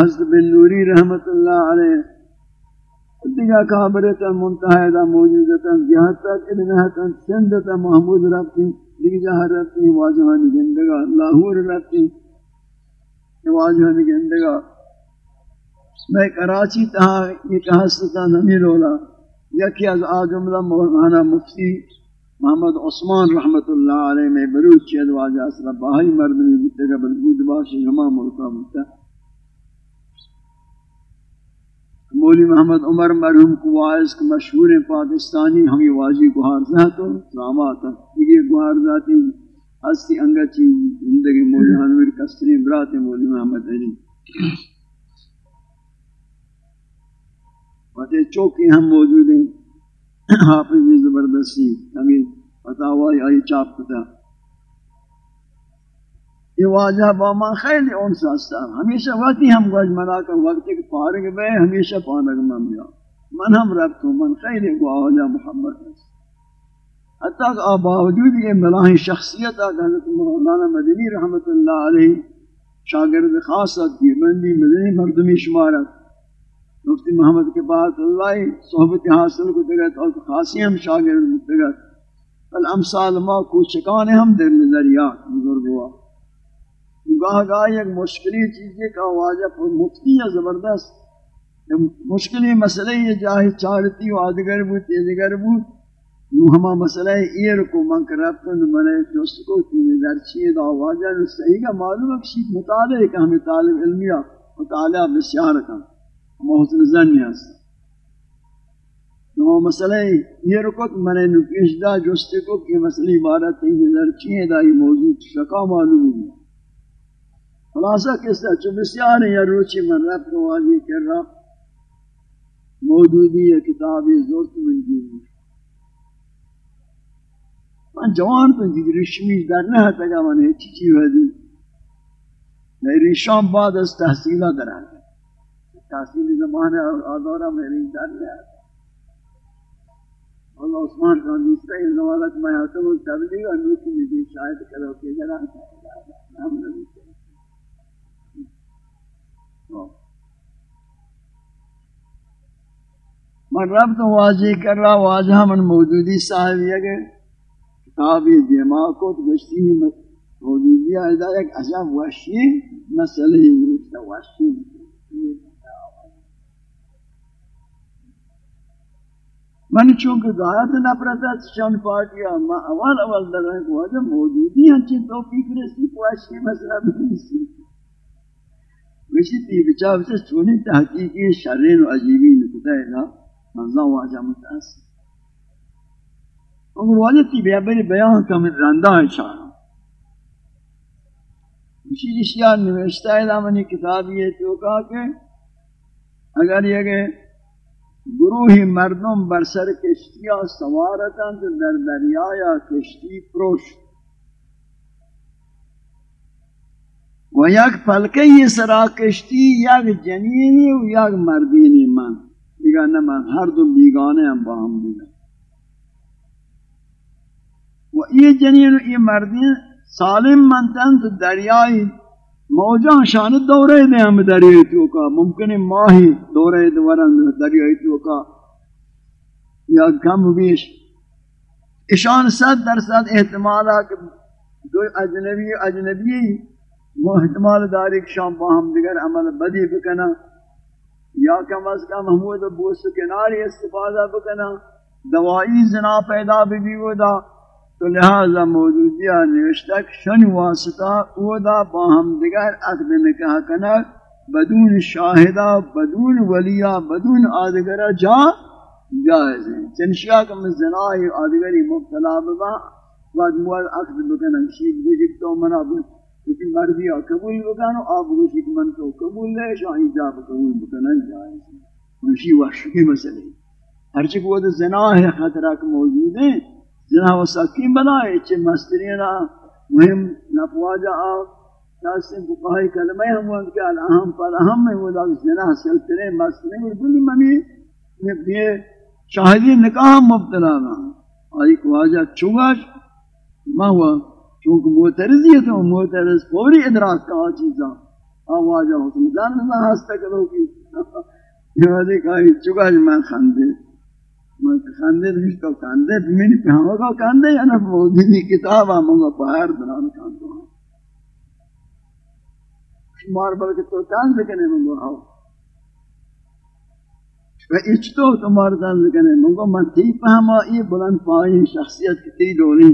حضرت بن نوری رحمت اللہ علیہ. دیگا کابرتا منتحیدہ موجودتا یہاں تک ابنہتا، سندتا محمود رابطی دیگا جہاں رابطی واجہاں لگندگا لاہور رابطی واجہاں لگندگا میں کراچی تہا یہ کہا ستا نمی رولا یکی از آجملہ مولانا مفتی محمد عثمان رحمت اللہ علیہ میں بروچ چید واجہ اصلا باہی مردمی بودتا گا بلگود باشی ہما ملکہ بودتا مولی محمد عمر مرحوم کو وائز کے مشہور پاکستانی ہمی واجی گوھار ذاتو سلاماتا یہ گوھار ذاتی ہستی انگا چیز زندگی مولی حنور کسری برات مولی محمد علی۔ فتح چوکی ہم موجود ہیں۔ حافظ زبردستی۔ ہمیں فتاوائی آئی چاپ کتا۔ یہ واجہ با من خیلی اون ساستا ہمیشہ وقتی ہم گوش منا کر وقت کے پارگ بے ہمیشہ پانگ من بیا من ہم رب تو من خیلی گو آجا محمد حتی کہ باوجود یہ ملاحی شخصیت آگا حضرت مولانا مدنی رحمت اللہ علیہ شاگرد خاصت کی مندی مدنی مردمی شمارت مفتی محمد کے پاس اللہ صحبت حاصل کو تگت اور خاصی ہم شاگرد تگت بل امثال ما کو چکان ہم در نظریات بزرگ ہوا گاہ گاہ ایک مشکلی چیزیں کا واجب مفتی ہے زبردست. مشکلی مسئلہ یہ جاہی چارتی و آدگر بود، تیزگر بود. نو ہما مسئلہ ایر کو من کربتن من جست کو تین در چیز آواجہ صحیح کا معلوم ہے کہ مطالعہ کہ ہمیں طالب علمیہ مطالعہ بسیار کا کن محسن زنی است. نو مسئلہ یہ رکت میں نے نکیش دا جستے کو کہ مسئلہ عبارت تین نظر چیئے دا یہ موضوع شکا معلوم ہے۔ خلاصہ طرح چو بسیار یا روچی من رب واضح کر رہا موجودی ہے کتابی زورت من جیلی من جوان تو جی رشمیش در نہ تگا من ہیچی چی ہوئی میں ریشان بعد از تحصیلہ در آتا تحصیل زمانہ اور آدورہ میری در آتا اللہ عثمان کا دوسرا یہ زمانہ میں آتا ہوں تبلیغ اور نوکی مجھے شاید کرو کہ ذرا ہم نبی من رب تو واضح کر رہا واضح من موجودی صاحب یہ کہ کتابی دماغ کو تو گشتی موجودی ہے ایک عجب وحشی مسئلہ ہی وحشی من چونکہ غایت نفرت ہے چون پارٹیا ما اول اول در رہے کو اجا موجودی ہیں، چی توفیق رسی کو پواشی مسئلہ بکنیسی ویسی تی بچا بچا چونی تحقیقی شرین و عجیبی نکتا ہے نا منظر واجہ متاثر اگر واجہ تی بیا بری بیان کا من رندہ ہے چاہا اسی اشیاء نوشتہ ہے منی کتابی ہے تو کہا کہ اگر یہ کہ گروہی مردم بر سر کشتیا سوارتاں تو در دریا یا کشتی پروش و یک پلکے یہ سرا کشتی یک جنینی و یک مردینی من. دیگا نہ من ہر دو بیگانے ہم باہم دیگا و یہ جنین و یہ مردین، سالم منتن تو دریائی موجان شان دورے دے ہم دریائے تو کا ممکن ماہی دورے دوران دریائے تو یا کم بیش. اشان صد درصد احتمال ہے کہ دو اجنبی اجنبی وہ احتمال داری کہ شام باہم دیگر عمل بدی بکنا، یا کم از کم محمود بوس کناری استفادہ بکنا، دوائی زنا پیدا بھی وہ دا، تو لہذا موجودیہ نوشتک شن واسطہ او دا باہم دیگر عقد نکاح کنا، بدون شاہدہ، بدون ولیہ، بدون آدگرہ جا جائز ہے چنشیہ کم زنائی آدگری مبتلا ببا، بعد موال عقد بکنا، شید بجک تو منا کیونکہ مرضی آ قبول بکنو آپ گوشی کہ من تو قبول لے شاہی جاب قبول بکنا جائز منشی وحشی مسئلے۔ ہرچہ کو وہ زنا ہے خطرہ کہ موجود ہے زنا و سکیم بنائے چھ مسترینا مهم نفواجہ آپ تاسم فقہی کلمہ ہم وقت کہ الاہم پر اہم میں وہ لوگ زنا سلطنے مسترین اور دلی ممی یہ شاہدی نکاح مبتلا نا آئی کو آجا چوگاش ما ہوا چونکہ معترضیت ہے معترض فوری ادراک کا چیزاں آواز حکم دان نہ ہستا کرو کی یہ وجہ کہ چگا میں خندے میں خندے نہیں تو خندے میں نہیں پہنو گا خندے یا نہ؟ موجودی کتاب ہم کو باہر بنا کھاندو شمار بلکہ تو تان لکھنے منگو ہاو و اچتو تمہار تان لکھنے منگو من تی پہما یہ بلند پائی شخصیت کی تی ڈولی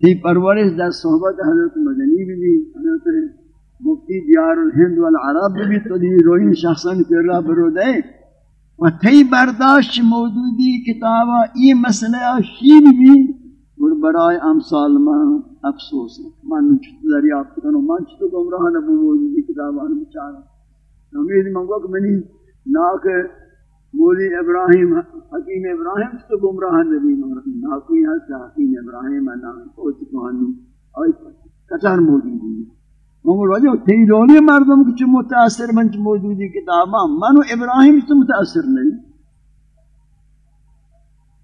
تی پرورش در صحبت حضرت مدنی بھی بھی حضرت مفتی دیار الہند والعرب بھی تو دی روین شخصاً کے اللہ برو دے و تی برداشت موجودی کتابہ یہ مسئلہ شیر بھی اور برائے امثال من افسوس. ہے من چھتو دریافت کنو من چھتو گمراہ نبو موجودی کتابہ بچارا امید منگو کہ منی ناک مولی ابراہیم، حکیم ابراہیم تو گمراہ نبی مغربی ناکوی حس حکیم ابراہیم نام کوچ کوہانی، آئی کچار موجود ہے مگر وجہ تھی رولی مردم کچھ متاثر منچ موجودی کتاباں منو ابراہیم تو متاثر نہیں۔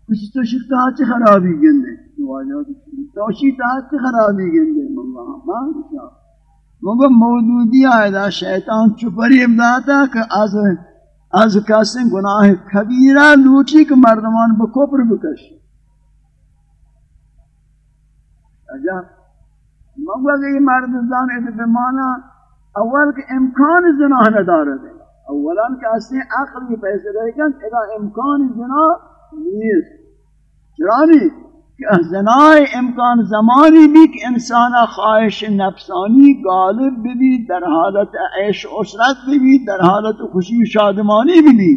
کچھ تو شکتا چھ خرابی گندے۔ تو شکتا چھ خرابی گندے مگر موجودی آئے شیطان چپری امداتا کہ آز از کسی گناہ کبیرہ لوٹی کہ مردمان بکفر بکش عجب. مگوہ کہ یہ مرد زان بمانا اول کہ امکان زناہ ندارے دے اولا کہ اسی عقل کی پیسے رہے گا اذا امکان زناہ نیست؟ چرانی کہ زنائے امکان زمانی بھی کہ انسان خواہش نفسانی، غالب بھی در حالت عیش عسرت بھی در حالت خوشی شادمانی بھی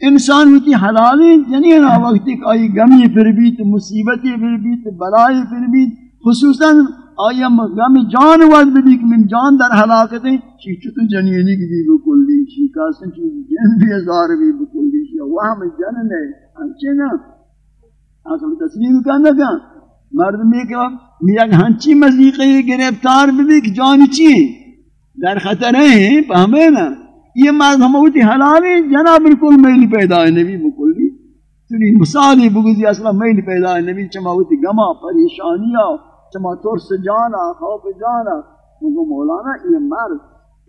انسان ہوتی حلالی یعنی جنین وقتی کہ آئی گمی پھر بھی، تو مصیبتی پھر بھی، تو بلائی پھر بھی۔ خصوصاً آئی گمی جان وقت بھی کہ من جان در حلاکتیں چی چطو جنینی کی بھی بکلی چی کاسن چی جن بھی ازار بھی بکلی چی وہاں جنن ہے ہنچے نا اصل تسلیم کرنا کیا مرد میں کہ میاں ہنچی مزیقی گرفتار بھی کہ جان چی؟ در خطر ہیں پہمے نا یہ مرد ہم ہوتی حلالی جنا بالکل میل پیدا ہے نبی بکلی تنی مثالی بگزی اصلا میل پیدا ہے نبی چما ہوتی گما پریشانیاں چما ترس جانا خوف جانا. مگو مولانا یہ مرد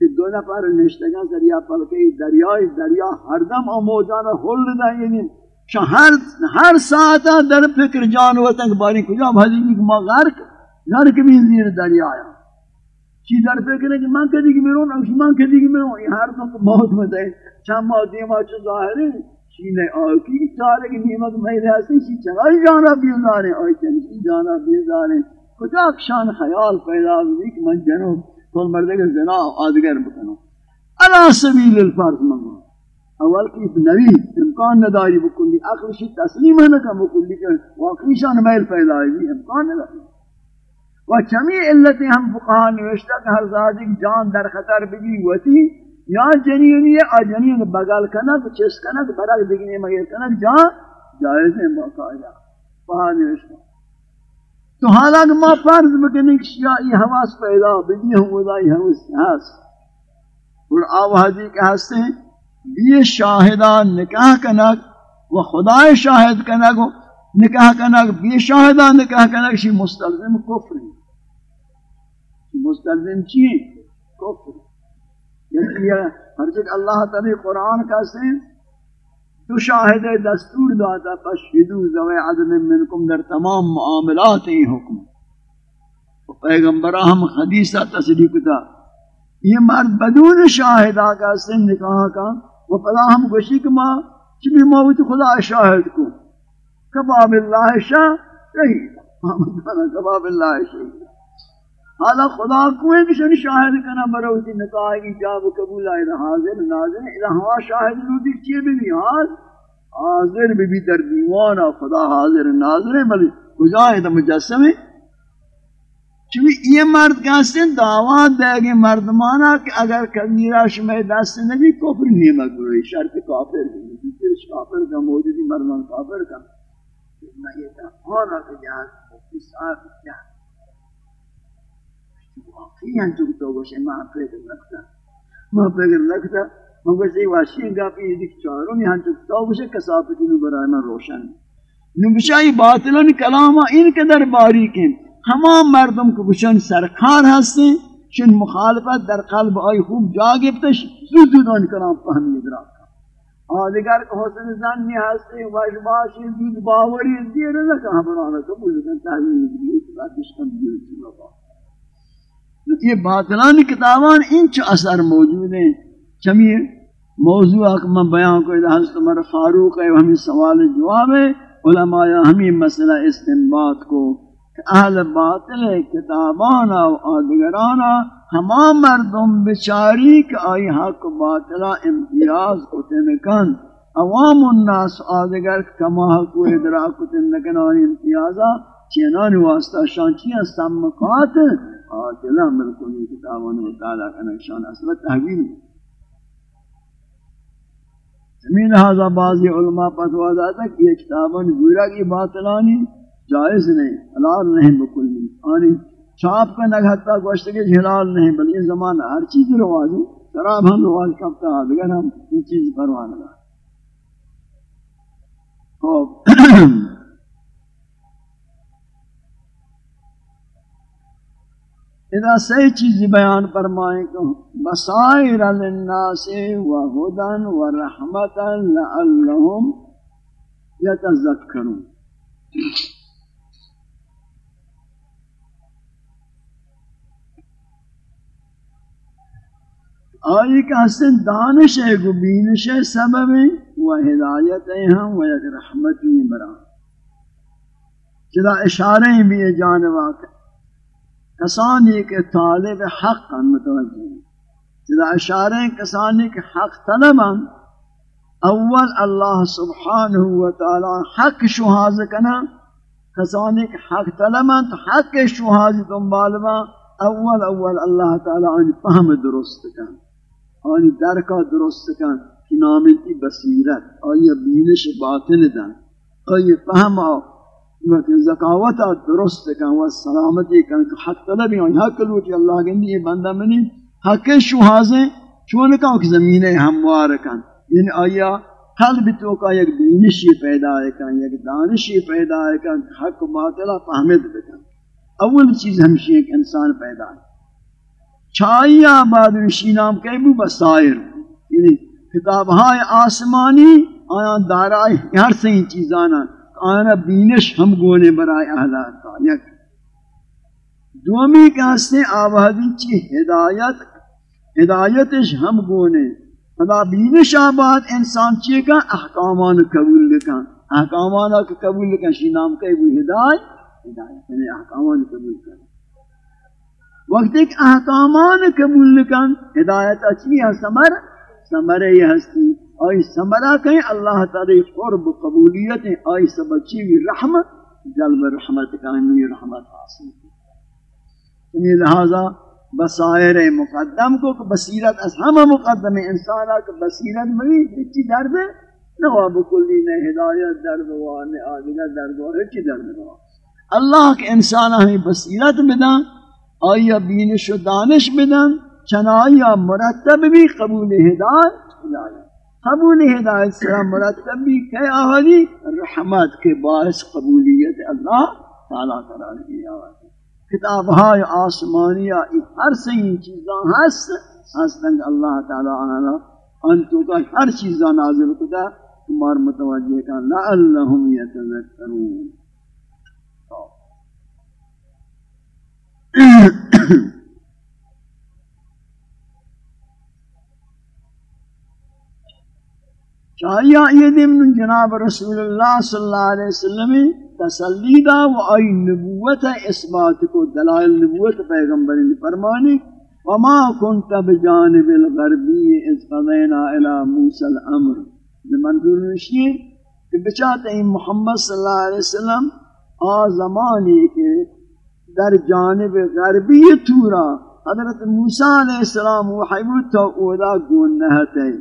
کہ دو نفر نشتگان دریا پلکے دریای دریا ہر دم آموزانا ہل دا یعنی ہر ہر ساعت در فکر جان ہوتا کہ باری کجا بھاجی کہ ما غرق غرق بھی زیر دریا آیا۔ چی در فکر ہے کہ من کدی کہ میرون اکشی من کدی کہ میرون یہ ہر تو موت میں دے چند ماہ دیما چو ظاہر ہے، چی نے آکی چارے کی نیمت میں رہتے چی چگائی جانا بیزارے آئی چنی جانا بیزارے کجا اکشان خیال پیدا ہوئی کہ من جنو تو مردے کے زنا آدگر بکنو علا سبیل الفرض منگو۔ اول کی نبی امکان نداری بکلی عقل شی تسلیم ہے نکا بکلی کہ واقعی شان میل پیدا ہے امکان نداری. و چمی علتی ہم فقہا نوشتا کہ ہر ذات جان در خطر بگی وتی یا جنینی ہے آ جنین بغل کنک، چس کنک برک دگنے مگر کنک جان جائز ہے باقاعدہ فقہا نوشتا تو حالانکہ ما فرض بکنی کہ یہ حواس پیدا بگی ہوں ودا حواس ہاس. اور آوازی کے ہستے ہیں یہ شاہدان نکاح کنک و خدا شاہد کنک و نکاح کنک بی شاہدان نکاح کنک شی مستلزم کفر مستلزم چی کفر۔ یعنی ہر چک اللہ تعالی قرآن کا سے تو شاہد دستور داتا فشہدو زوی عدل منکم در تمام معاملات ہی حکم۔ پیغمبرہ ہم حدیثہ تصدیق تا یہ مرد بدون شاہدہ کا سن نکاح کا و فلا ہم گوشی کہ ما چمی موت خدا شاہد کو۔ کباب اللہ شاہ شہید۔ کباب اللہ شہید۔ حالا خدا کو ہے کہ شن شاہد کنا مروتی نکاح کی جاب قبول آئے حاضر، ناظر الہ ہوا شاہد لوٹی چیئے بھی نہیں۔ حاضر حاضر بھی بھی در دیوانا خدا حاضر، ناظر ہے بلی کجا ہے تو مجسم ہے چونکہ یہ مرد کہتے ہیں دعوات دے گے مردمانا کہ اگر کبیرہ شمع دست نبی، کفر نہیں مگروئی شرط کافر بھی پھر کافر کا موجودی مردمان کافر کا۔ میں یہ کہا اور کہ جہاں اس آت کیا۔ واقعی ہیں جو تو گوشے ماں پیگر لگتا ماں پیگر لگتا ماں گوشے واشی گا پی دیکھ چاروں یہاں جو تو گوشے کسافتی نو برای میں روشن۔ نبشائی باطلن کلاما ان کے در باریک ہیں ہما مردم کو بشن سرکار ہستے شن مخالفت در قلب آئی خوب جاگبتش زود زود ان کلام فہمی ادراک آدھگر کو حسن زنی ہستے وجباشی زود باوری دیر لکا ہمرانا قبول لکن تحویل دیئے باتش کم دیئے چلا با یہ باطلان کتابان انچ اثر موجود ہیں۔ چمیر موضوع اک میں بیان کو ادھا حضرت عمر فاروق ہے ہمیں سوال جواب ہے، علماء ہمیں مسئلہ استنباط کو اہل باطل کتابانا و آدگرانا ہما مردم بچاری کہ آئی حق باطلہ امتیاز کتنکن عوام الناس آدگر کما حق و ادراک کتنکن آنی امتیازا، چینان واسطہ شانچیاں سمکات آدلہ ملکونی کتابانا و تعالیٰ کنک شان اصلا تحویل۔ زمین حاضر بعضی علماء پتوا داتا کہ یہ کتابان گورا کی باطلانی جائز نہیں، حلال نہیں بکلی آنی یعنی چھاپ کا نگھتا گوشت کے حلال نہیں بل زمانہ ہر چیز رواز ہے۔ شراب ہم رواز کرتا ہے اگر ہم یہ چیز پرواہ نہ اذا صحیح چیز بیان فرمائیں کہ بصائر للناس و ہدن و رحمتا لعلہم یتذکرون۔ آئی کا حسن دانش ہے گو بینش ہے سبب ہے و ہدایت ہیں و یک رحمتی برا۔ چلا اشارے بھی جانبا کسانی کے طالب حق ہم متوجہ ہیں۔ چلا اشارے کسانی کے حق طلبا اول اللہ سبحانہ و تعالی حق شہاز کنا۔ کسانی کے حق طلبا حق شہاز تم بالبا اول اول اللہ تعالی ان فهم درست کنا۔ آنی درکا درست کن کہ نامتی بصیرت. آیا بینش باطن دن آیا فهم آو کہ زکاوتا درست کن و سلامتی کن کہ حق طلبی آنی حق لوٹی اللہ گندی یہ بندہ منی. حق شوحازیں چون کن کہ زمین ہموار کن. یعنی آیا قلب تو کا یک بینشی پیدا کن یک دانشی پیدا کن حق باطلہ فهمت بکن. اول چیز ہمشی ایک انسان پیدا ہے چھائی آباد نام کے بو بسائر یعنی کتاب ہائے آسمانی آیا دارائی ہر سے ہی چیزانا آیا بینش ہم گونے برائے احلات کا یک دومی کہاستے آبادی چی ہدایت، ہدایتش ہم گونے۔ خدا بینش آباد انسان چی کا احکامان قبول لکن احکامان قبول لکن شی نام کے بو ہدایت ہدایت یعنی احکامان قبول لکن وقت ایک احکامان قبول لکن ہدایت اچھی ہے سمر سمر یہ ہستی، آئی سمرہ کہیں اللہ تعالی قرب قبولیت ہے آئی سب اچھی بھی رحمت جلب رحمت کہیں رحمت حاصل کی۔ یعنی لہذا بصائر مقدم کو کہ بصیرت از ہم مقدم انسانا کہ بصیرت ملی ہچی درد ہے نواب کلی نے ہدایت درد ہوا نے آدھگا درد ہوا ہچی درد ہوا اللہ کے انسانہ ہمیں بصیرت بدن آیا بینش و دانش بدن؟ چنایا مرتب بھی قبول ہدایت قبول ہدایت سرا مرتب بھی کہ آہدی رحمت کے باعث قبولیت اللہ تعالیٰ قرار کی آواز کتاب های آسمانیہ ہر سے یہ چیزاں ہست ہستنگ اللہ تعالیٰ عنہ انتو کا ہر چیزاں نازل کتا تمہار متوجہ کا لعلہم یتذکرون. چاہیا یہ دن جناب رسول اللہ صلی اللہ علیہ وسلم تسلیدہ و آئی نبوت اثبات کو دلائل نبوت پیغمبر نے فرمانی وما كنت بجانب الغربی اذ قضینا الى موسیٰ الامر منظور نشیر کہ بچاتے ہیں محمد صلی اللہ علیہ وسلم آ زمانی کے در جانب غربی تورا، حضرت موسیٰ علیہ السلام وحیبو تو اودا گون نہتے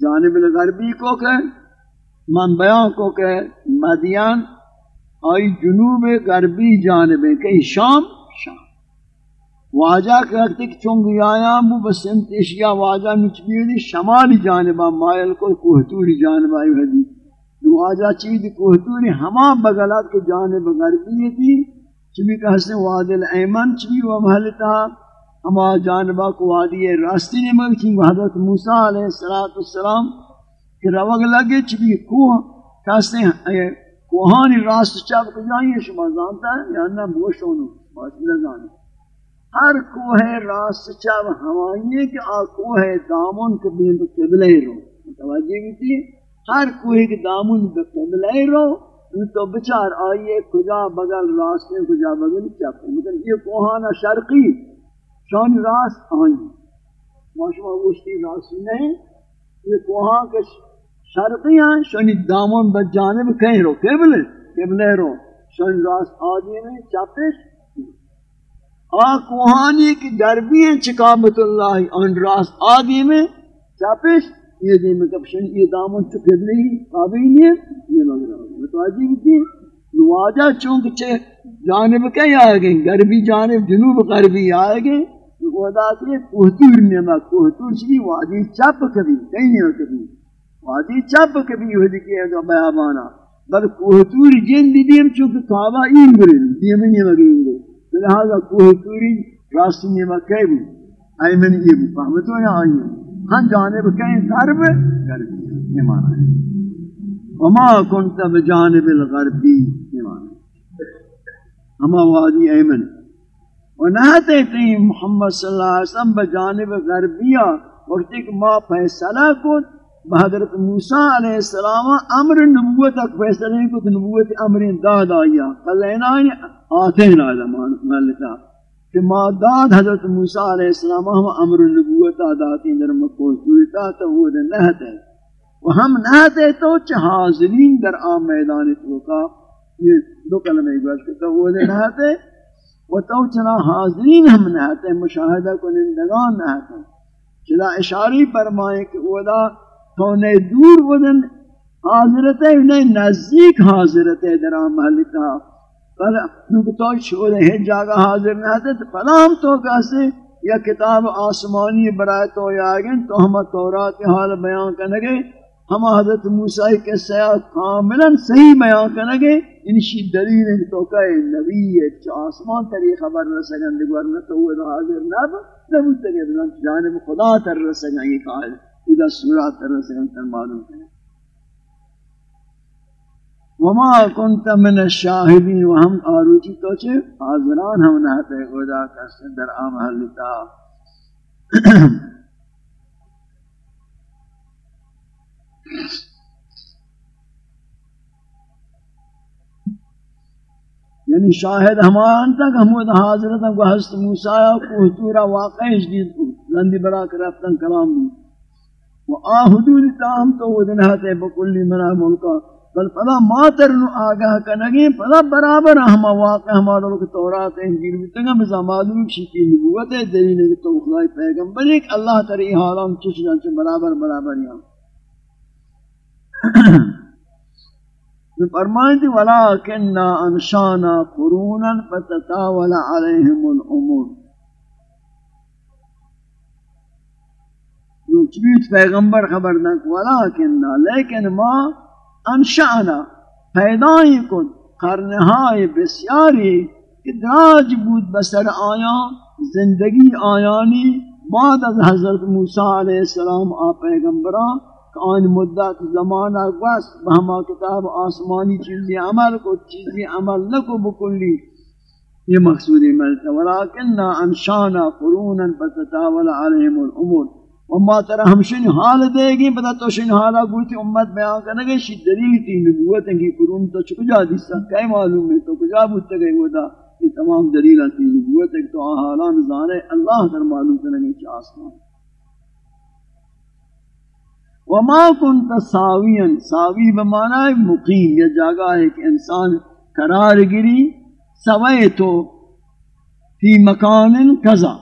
جانب غربی کو کہ من بیان کو کہ، مدین، آئی جنوب غربی جانب کئی شام شام۔ واجہ کرتے کہ چونگی آیا مو بسمت اشیاء واجہ نچبی دی شمالی جانبا، مائل کو کوہتوری جانبا آئی حدیث۔ دو واجہ چیز کوہتوری ہما بغلات کے جانب غربی تھی جی۔ چمی کہ حسن واد الایمن چمی و محلتا ہما جانبا کو وادی راستی نے ملکی حضرت موسیٰ علیہ السلام کہ روگ لگے چمی کوہ کہتے ہیں کوہانی راست چاپ کجائیں شما جانتا ہے، یا نہ بوشونو باشی جانے ہر کوہ راست چاپ ہمائیے کہ آ کوہ دامن کے بیند قبلے رو۔ متوجہ بھی تھی؟ ہر کوہ کے دامن کے رو تو بچار آئیے، کجا بغل، راستے کجا بغل چاپ مطلب یہ کوہانا شرقی، شان راست آئیں ماشما گوشتی راست نہیں، یہ کوہاں کے شرقی ہیں شنی دامن بجانب کہیں رو۔ قبل قبلے رو۔ شنی راست آدی میں چاپش۔ آکوہانی کی دربی ہیں، چکابت اللہ ان راست آدی میں چاپش۔ یہ دی میں کب شنی یہ دامن چو قبلے ہی قابل نہیں یہ مگر آگا متواجی بھی نواجہ چونکہ چھے۔ جانب کہیں آئے گئے۔ غربی جانب، جنوب غربی آئے گئے۔ خدا کے کوہتور نعمت کوہتور چلی وادی چپ کبھی کہیں نہیں کبھی۔ وادی چپ کبھی یہودی کیا گا بیابانا بل کوہتوری جن دیدیم چونکہ کعبہ این گرن دیمن یہ مگین گو لہذا کوہتوری راستی نیمہ کئی بھی ایمن یہ بھی فہمتو یا آئین ہن جانب کہیں غرب غربی یہ مانا ہے۔ وما کنت بجانب الغربی یہ مانا ہے۔ ہما وادی ایمن ونہتے تھی محمد صلی اللہ علیہ وسلم بجانب غربیہ وقتی کہ ما فیصلہ کن بحضرت موسیٰ علیہ السلام امر نبوت اک فیصلے کو نبوت امر داد آیا قلینا یعنی آتین آدمان ملتا۔ کہ ما داد حضرت موسیٰ علیہ السلام ہم امر نبوت آداتی در مکو سویتا تو وہ نہتے و ہم نہتے تو چھ حاضرین در آم میدان توکا۔ یہ دو کلمہ ایک بات کہ وہ نہتے۔ و تو چنا حاضرین ہم نہتے، مشاہدہ کنندگان نہتے۔ چلا اشاری فرمائے کہ وہ دا تو نے دور ودن حاضرت ہے انہیں نزدیک حاضرت ہے در محلتا۔ پر تو شور ہے جاگہ حاضر نہ تھے تو فلام تو کیسے؟ یا کتاب آسمانی برائے تو یا آگئے تو ہم تورات حال بیان کرنے گئے ہم حضرت موسیٰ کے سیاہ کاملا صحیح بیان کرنے گئے انشی دلیل ہے تو کہ نبی ہے جو آسمان تری خبر رسگن دیگر نہ تو وہ حاضر نہ نبوت تک جانب خدا تر رسگن، یہ کہا اذا سورہ طرح سے انتر معلوم ہے وما كنت من الشاهدين وهم آروچی تو چھے حاضران ہم نہتے خدا کا صدر، عام حلتا یعنی شاہد ہمان تک ہمود حاضرتا کو حضرت موسیٰ کو حضورا واقع جدید کو۔ لندی بڑا کر اپنا کلام بھی و آ حدود تام تو ودن ہتے بکلی منا ملکا بل فلا ما ترنو آگاہ کنگی فلا برابر ہم واقع ہمارا لوگ تورات انجیل بھی تنگا مزا معلوم شکی نبوت ہے، دلیل ہے کہ تو خدای پیغمبر ایک اللہ تری حالام چش جانچے برابر برابر یہاں۔ فرمائیں تھی وَلَكِنَّا أَنْشَانَا قُرُونًا فَتَتَاوَلَ عَلَيْهِمُ الْأُمُورِ۔ چبیت پیغمبر خبر نک ولیکننا لیکن ما انشأنا پیدای کن، قرنهای بسیاری کہ دراج بود بسر آیا، زندگی آیانی بعد از حضرت موسیٰ علیہ السلام، آ پیغمبران کہ آن مدت زمانہ وست بہما کتاب آسمانی چیزی عمل کو چیزی عمل نکو بکلی. یہ مقصودی ملتا ولیکننا انشانا قرونا فتتاول علیہم الامور. اما ترا ہمشن حال دے گی، پتہ تو شن حالا گوتی امت بیان کرنے گے شی دلیل تھی نبوت کی قرون تو چکجا دیسا؟ کئی معلوم ہے تو کجا بوتے گئے وہ دا؟ یہ تمام دلیل تھی نبوت ایک تو حالان زانے اللہ در معلوم کرنے گے چا آسمان۔ وما كنت ساویا، ساوی بمانا مقیم، یہ جگہ ہے کہ انسان قرار گری سوئے تو فی مکان کذا۔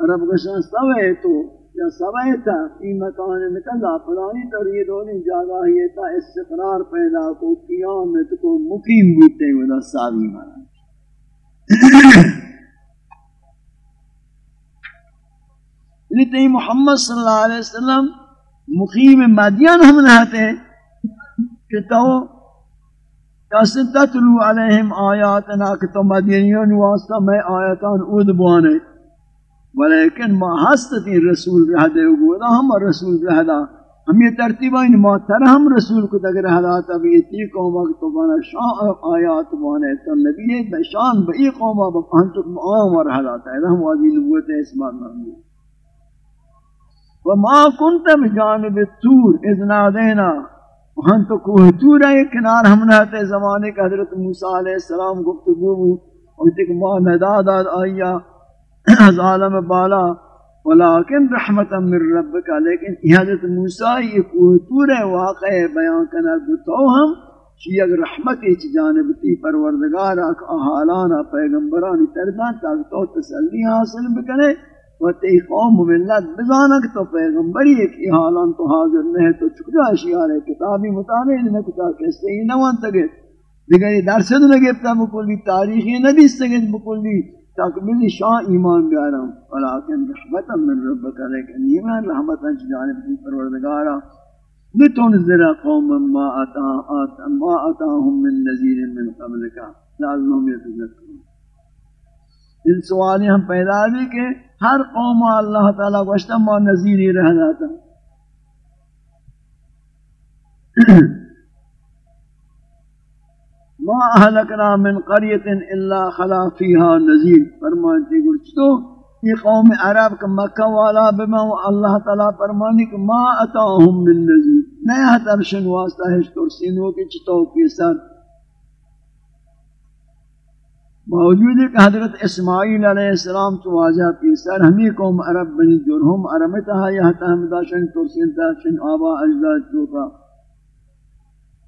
عرب گشن سوئے تو یا سوئے تا فی مکان کذا فلانی طور یہ دونی جاگہ یہ تا استقرار پیدا کو قیامت کو مقیم بیتے ہوئے ساوی مانا۔ لیتے محمد صلی اللہ علیہ وسلم مقیم مدین ہم رہتے کہ تو کسی تتلو علیہم آیاتنا کہ تو مدینیون واسطہ میں آیاتان اود بوانے ولیکن ما ہستتی رسول رہدے اگودا ہم رسول رہدا ہم یہ ترتیبہ ان یعنی ما تر ہم رسول کو تک رہدا تب یہ تی قوم وقت بانا شاہ آیات بوانے تو نبی بشان بئی قوم وقت انتک معام رہدا تا ہم واضی نبوت ہے اس بات مرمود وما كنت بجانب التور اذ نادينا وہاں تو کوہ تور ہے کنار ہم نہ تے زمانے کے حضرت موسی علیہ السلام گفتگو اور جی تک ما ندا داد آیا ظالم بالا، ولیکن رحمتا من ربک. لیکن حضرت موسی یہ کوہ تور واقع بیان کرنا تو ہم چی اگر رحمت ایچ جانب تی پروردگار حالانا پیغمبرانی تردان تاک تو تسلی حاصل بکنے. و تی قوم ملت بزانک، تو پیغمبری ایک حالان تو حاضر نہیں تو چکجا اشیار کتابی مطالعہ نہ کتا کہستے ہی نوان تگت دیگر درسد نہ گفتا بکلی تاریخی نبی سگت بکلی تکمیل شاہ ایمان بیارم. ولیکن رحمتا من ربک لیکن ایمان رحمتا جانب تی پروردگارا. لتنذر قوم ما اتا ما اتاهم من نذیر من قبلک. لعلهم يتذكرون ان سوالی ہم پیدا بھی کہ ہر قوم اللہ تعالیٰ گوشتا ما نظیری رہ جاتا. ما اہلکنا من قریت الا خلا فیہا نظیر فرمانتی جی گرچتو یہ قوم عرب کا مکہ والا بما اللہ تعالیٰ فرمانی کہ ما اتاہم من نظیر نیا ترشن واسطہ ہے ترسینوں کی چتو کی سر. موجود ہے کہ حضرت اسماعیل علیہ السلام تو واجہ پیسر ہمیں قوم عرب بنی جرہم عرمتہا یا تحمدہ شن ترسنتا شن آبا اجداد چوکا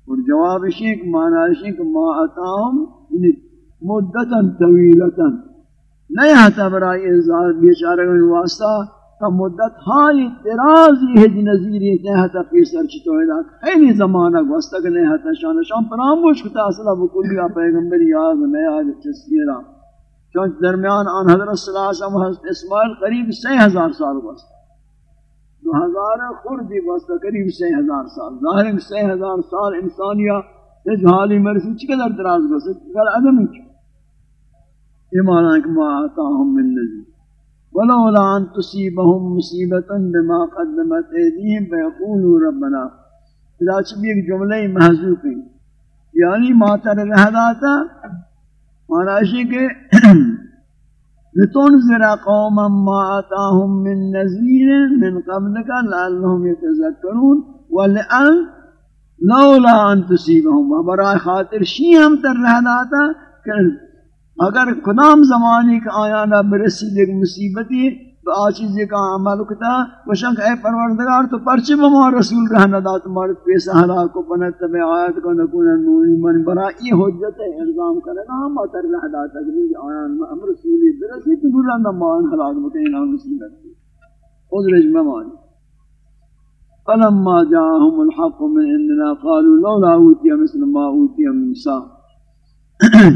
اور جواب شیخ مانا شیخ ما اتاہم یعنی مدتا، طویلتا۔ نہیں ہتا برائی ازار بیچارہ واسطہ کا مدت ہائی درازی ہے جی نظیری نہتا پیسر چطو ہے۔ خیلی زمانہ گوستہ کہ گوستک نہتا شان شان پراموش کتا اصلا بکلی آپ پیغمبر یاد میں آج چسیرا چونچ درمیان آن حضرت صلی اللہ علیہ وسلم حضرت اسماعیل قریب سی ہزار سال گوستا دو ہزار خوردی گوستا قریب سی ہزار سال، ظاہر سی ہزار سال انسانیہ تجھالی مرسی چکدر دراز گوستا کل عدم ہی ایمان آنکھ ما آتاہم من نزید ولولا ان تصيبهم مصیبتا بما قدمت ایدیہم فیقولوا ربنا۔ اذا چبی ایک جملہ محضوب ہے۔ یعنی ماتر رہداتا مانا اسی کہ لتنذر قوما ما آتاهم من نذير من قبلك لعلهم يتذكرون ولأن لولا ان تصيبهم وبرائے خاطر شیئم تر رہداتا کہ اگر کدام زمانی کا آیا نہ برسی دیکھ مصیبتی آ چیزیں کا عمل کتا وشنک اے پروردگار، تو پرچے بما رسول رہنا دا تمہارے پیسہ حلا کو پنت تبع آیت کو نکون نوری من برا، یہ حجت ہے الزام کرنا ہم اتر رہ دا تقریر آیان میں امر رسولی برسی، تو گران دا مان حلاق بکنی نام رسول مصیبت کی خضرج ممانی فلما جاءهم الحق من عندنا، قالوا لولا اوتي مثل ما اوتي موسى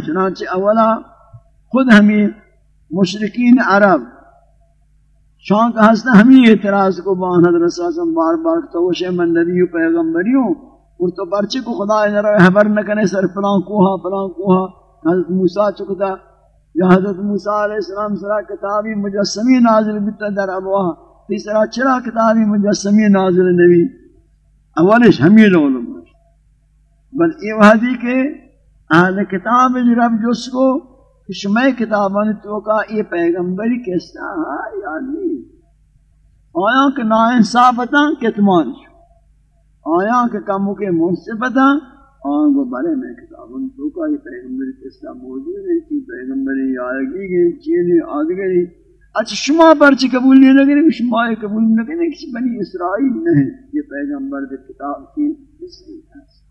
چنانچہ اولا خود ہمیں مشرقین عرب شان کا ہستا ہمیں اعتراض کو بان حضرت صلی اللہ علیہ وسلم بار بار تو وہ من نبی و پیغمبریوں، اور تو پرچے کو خدا نہ خبر نہ کرے سر فلان کوہا فلان کوہا، حضرت موسیٰ چکتا، یا حضرت موسیٰ علیہ السلام سرا کتابی مجسمی نازل بیتا در ابواہ، تیسرا چرا کتابی مجسمی نازل نبی۔ اولش ہمیں لولم بل یہ وحدی کہ اہل کتاب رب جس کو کہ شمع کتابان تو کا یہ پیغمبری کیسا ہے؟ یا نہیں آیا کہ نا انصافتا کتمان آیا کہ کمو کے منصفتا آن کو بلے میں کتابان تو کا یہ پیغمبری کیسا موجود ہے؟ کہ پیغمبری آگی گئی چیلی آدگری اچھا شما پرچی قبول نہیں لگے کہ شما یہ قبول نہیں لگے کسی بنی اسرائیل نہیں۔ یہ پیغمبر کے کتاب کی اسرائیل ہے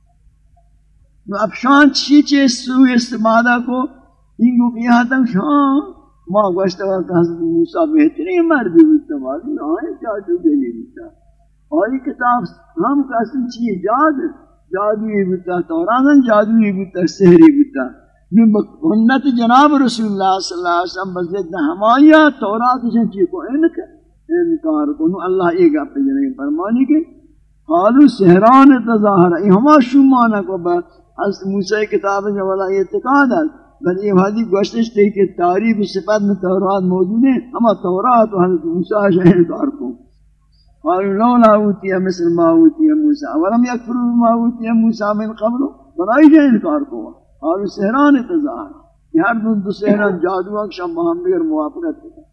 اب شان چی چی سو استفادہ کو انگو کہ یہاں تک شان ماں گوشتا ہوا حضرت موسیٰ بہترین مردی ہوتا والی آئے جادو دلی ہوتا اور یہ کتاب ہم کسی چیئے جاد جادوی ہوتا تورانن جادوی ہوتا سہری ہوتا سنت جناب رسول اللہ صلی اللہ علیہ وسلم بزد ہمایا تورات جن چی کو انکار کو اللہ ایک اپنے جنگی فرمانی کے حالو سہران تظاہر ای ہما شمانا کو با حضرت موسیٰ کتاب جو والا اعتقاد ہے بل یہ حدیث گوشتش تے کہ تعریف صفت میں تورات موجود ہیں ہما تورات و حضرت موسیٰ شہر دار کو۔ قالوا لولا اوتي مثل ما اوتي موسى ولم يكفروا بما اوتي موسى من قبل برائی جائے انکار کو؟ قالوا سحران تظاہر۔ یہ ہر دو دو سحران جادو اک شام ہم دیگر موافقت ہے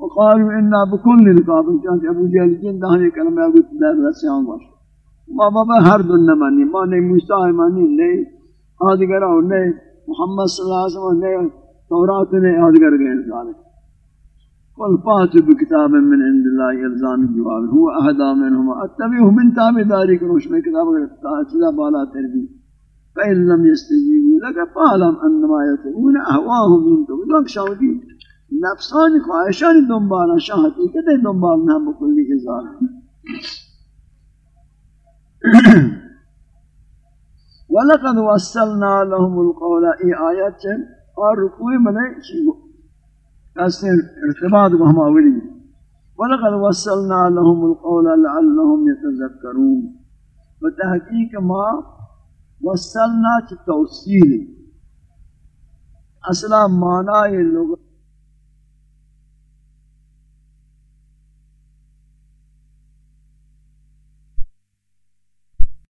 وقالوا انا بكل الكافرين چانچہ ابو جہل جن دہنے کلمہ کو در رسیاں گوشت۔ ما بابا، ہر دن نہ مانی ما نے موسیٰ مانی نہیں آدگر نہیں محمد صلی اللہ علیہ وسلم نہیں تورات نے آدگر گئے ذالک قل فاتوا بكتاب من عند الله الزام الجواب هو اهدى منهما اتبعه من تابع ذلك روش میں کتاب اچھا بالا تربی فإن لم يستجيبوا لك فاعلم انما يتبعون اهواهم من تو۔ لوگ شاودی نفسان خواہشان دنبالا شاہ حقیقت دنبال نہ بکلی ازار ولقد وصلنا لهم القول. ای آیت چن اور رکوع منے کسی ارتباط کو ہم آوری ولقد وصلنا لهم القول لعلهم يتذكرون. وتحقیق ما وصلنا چی توصیل أصلا معنی لغت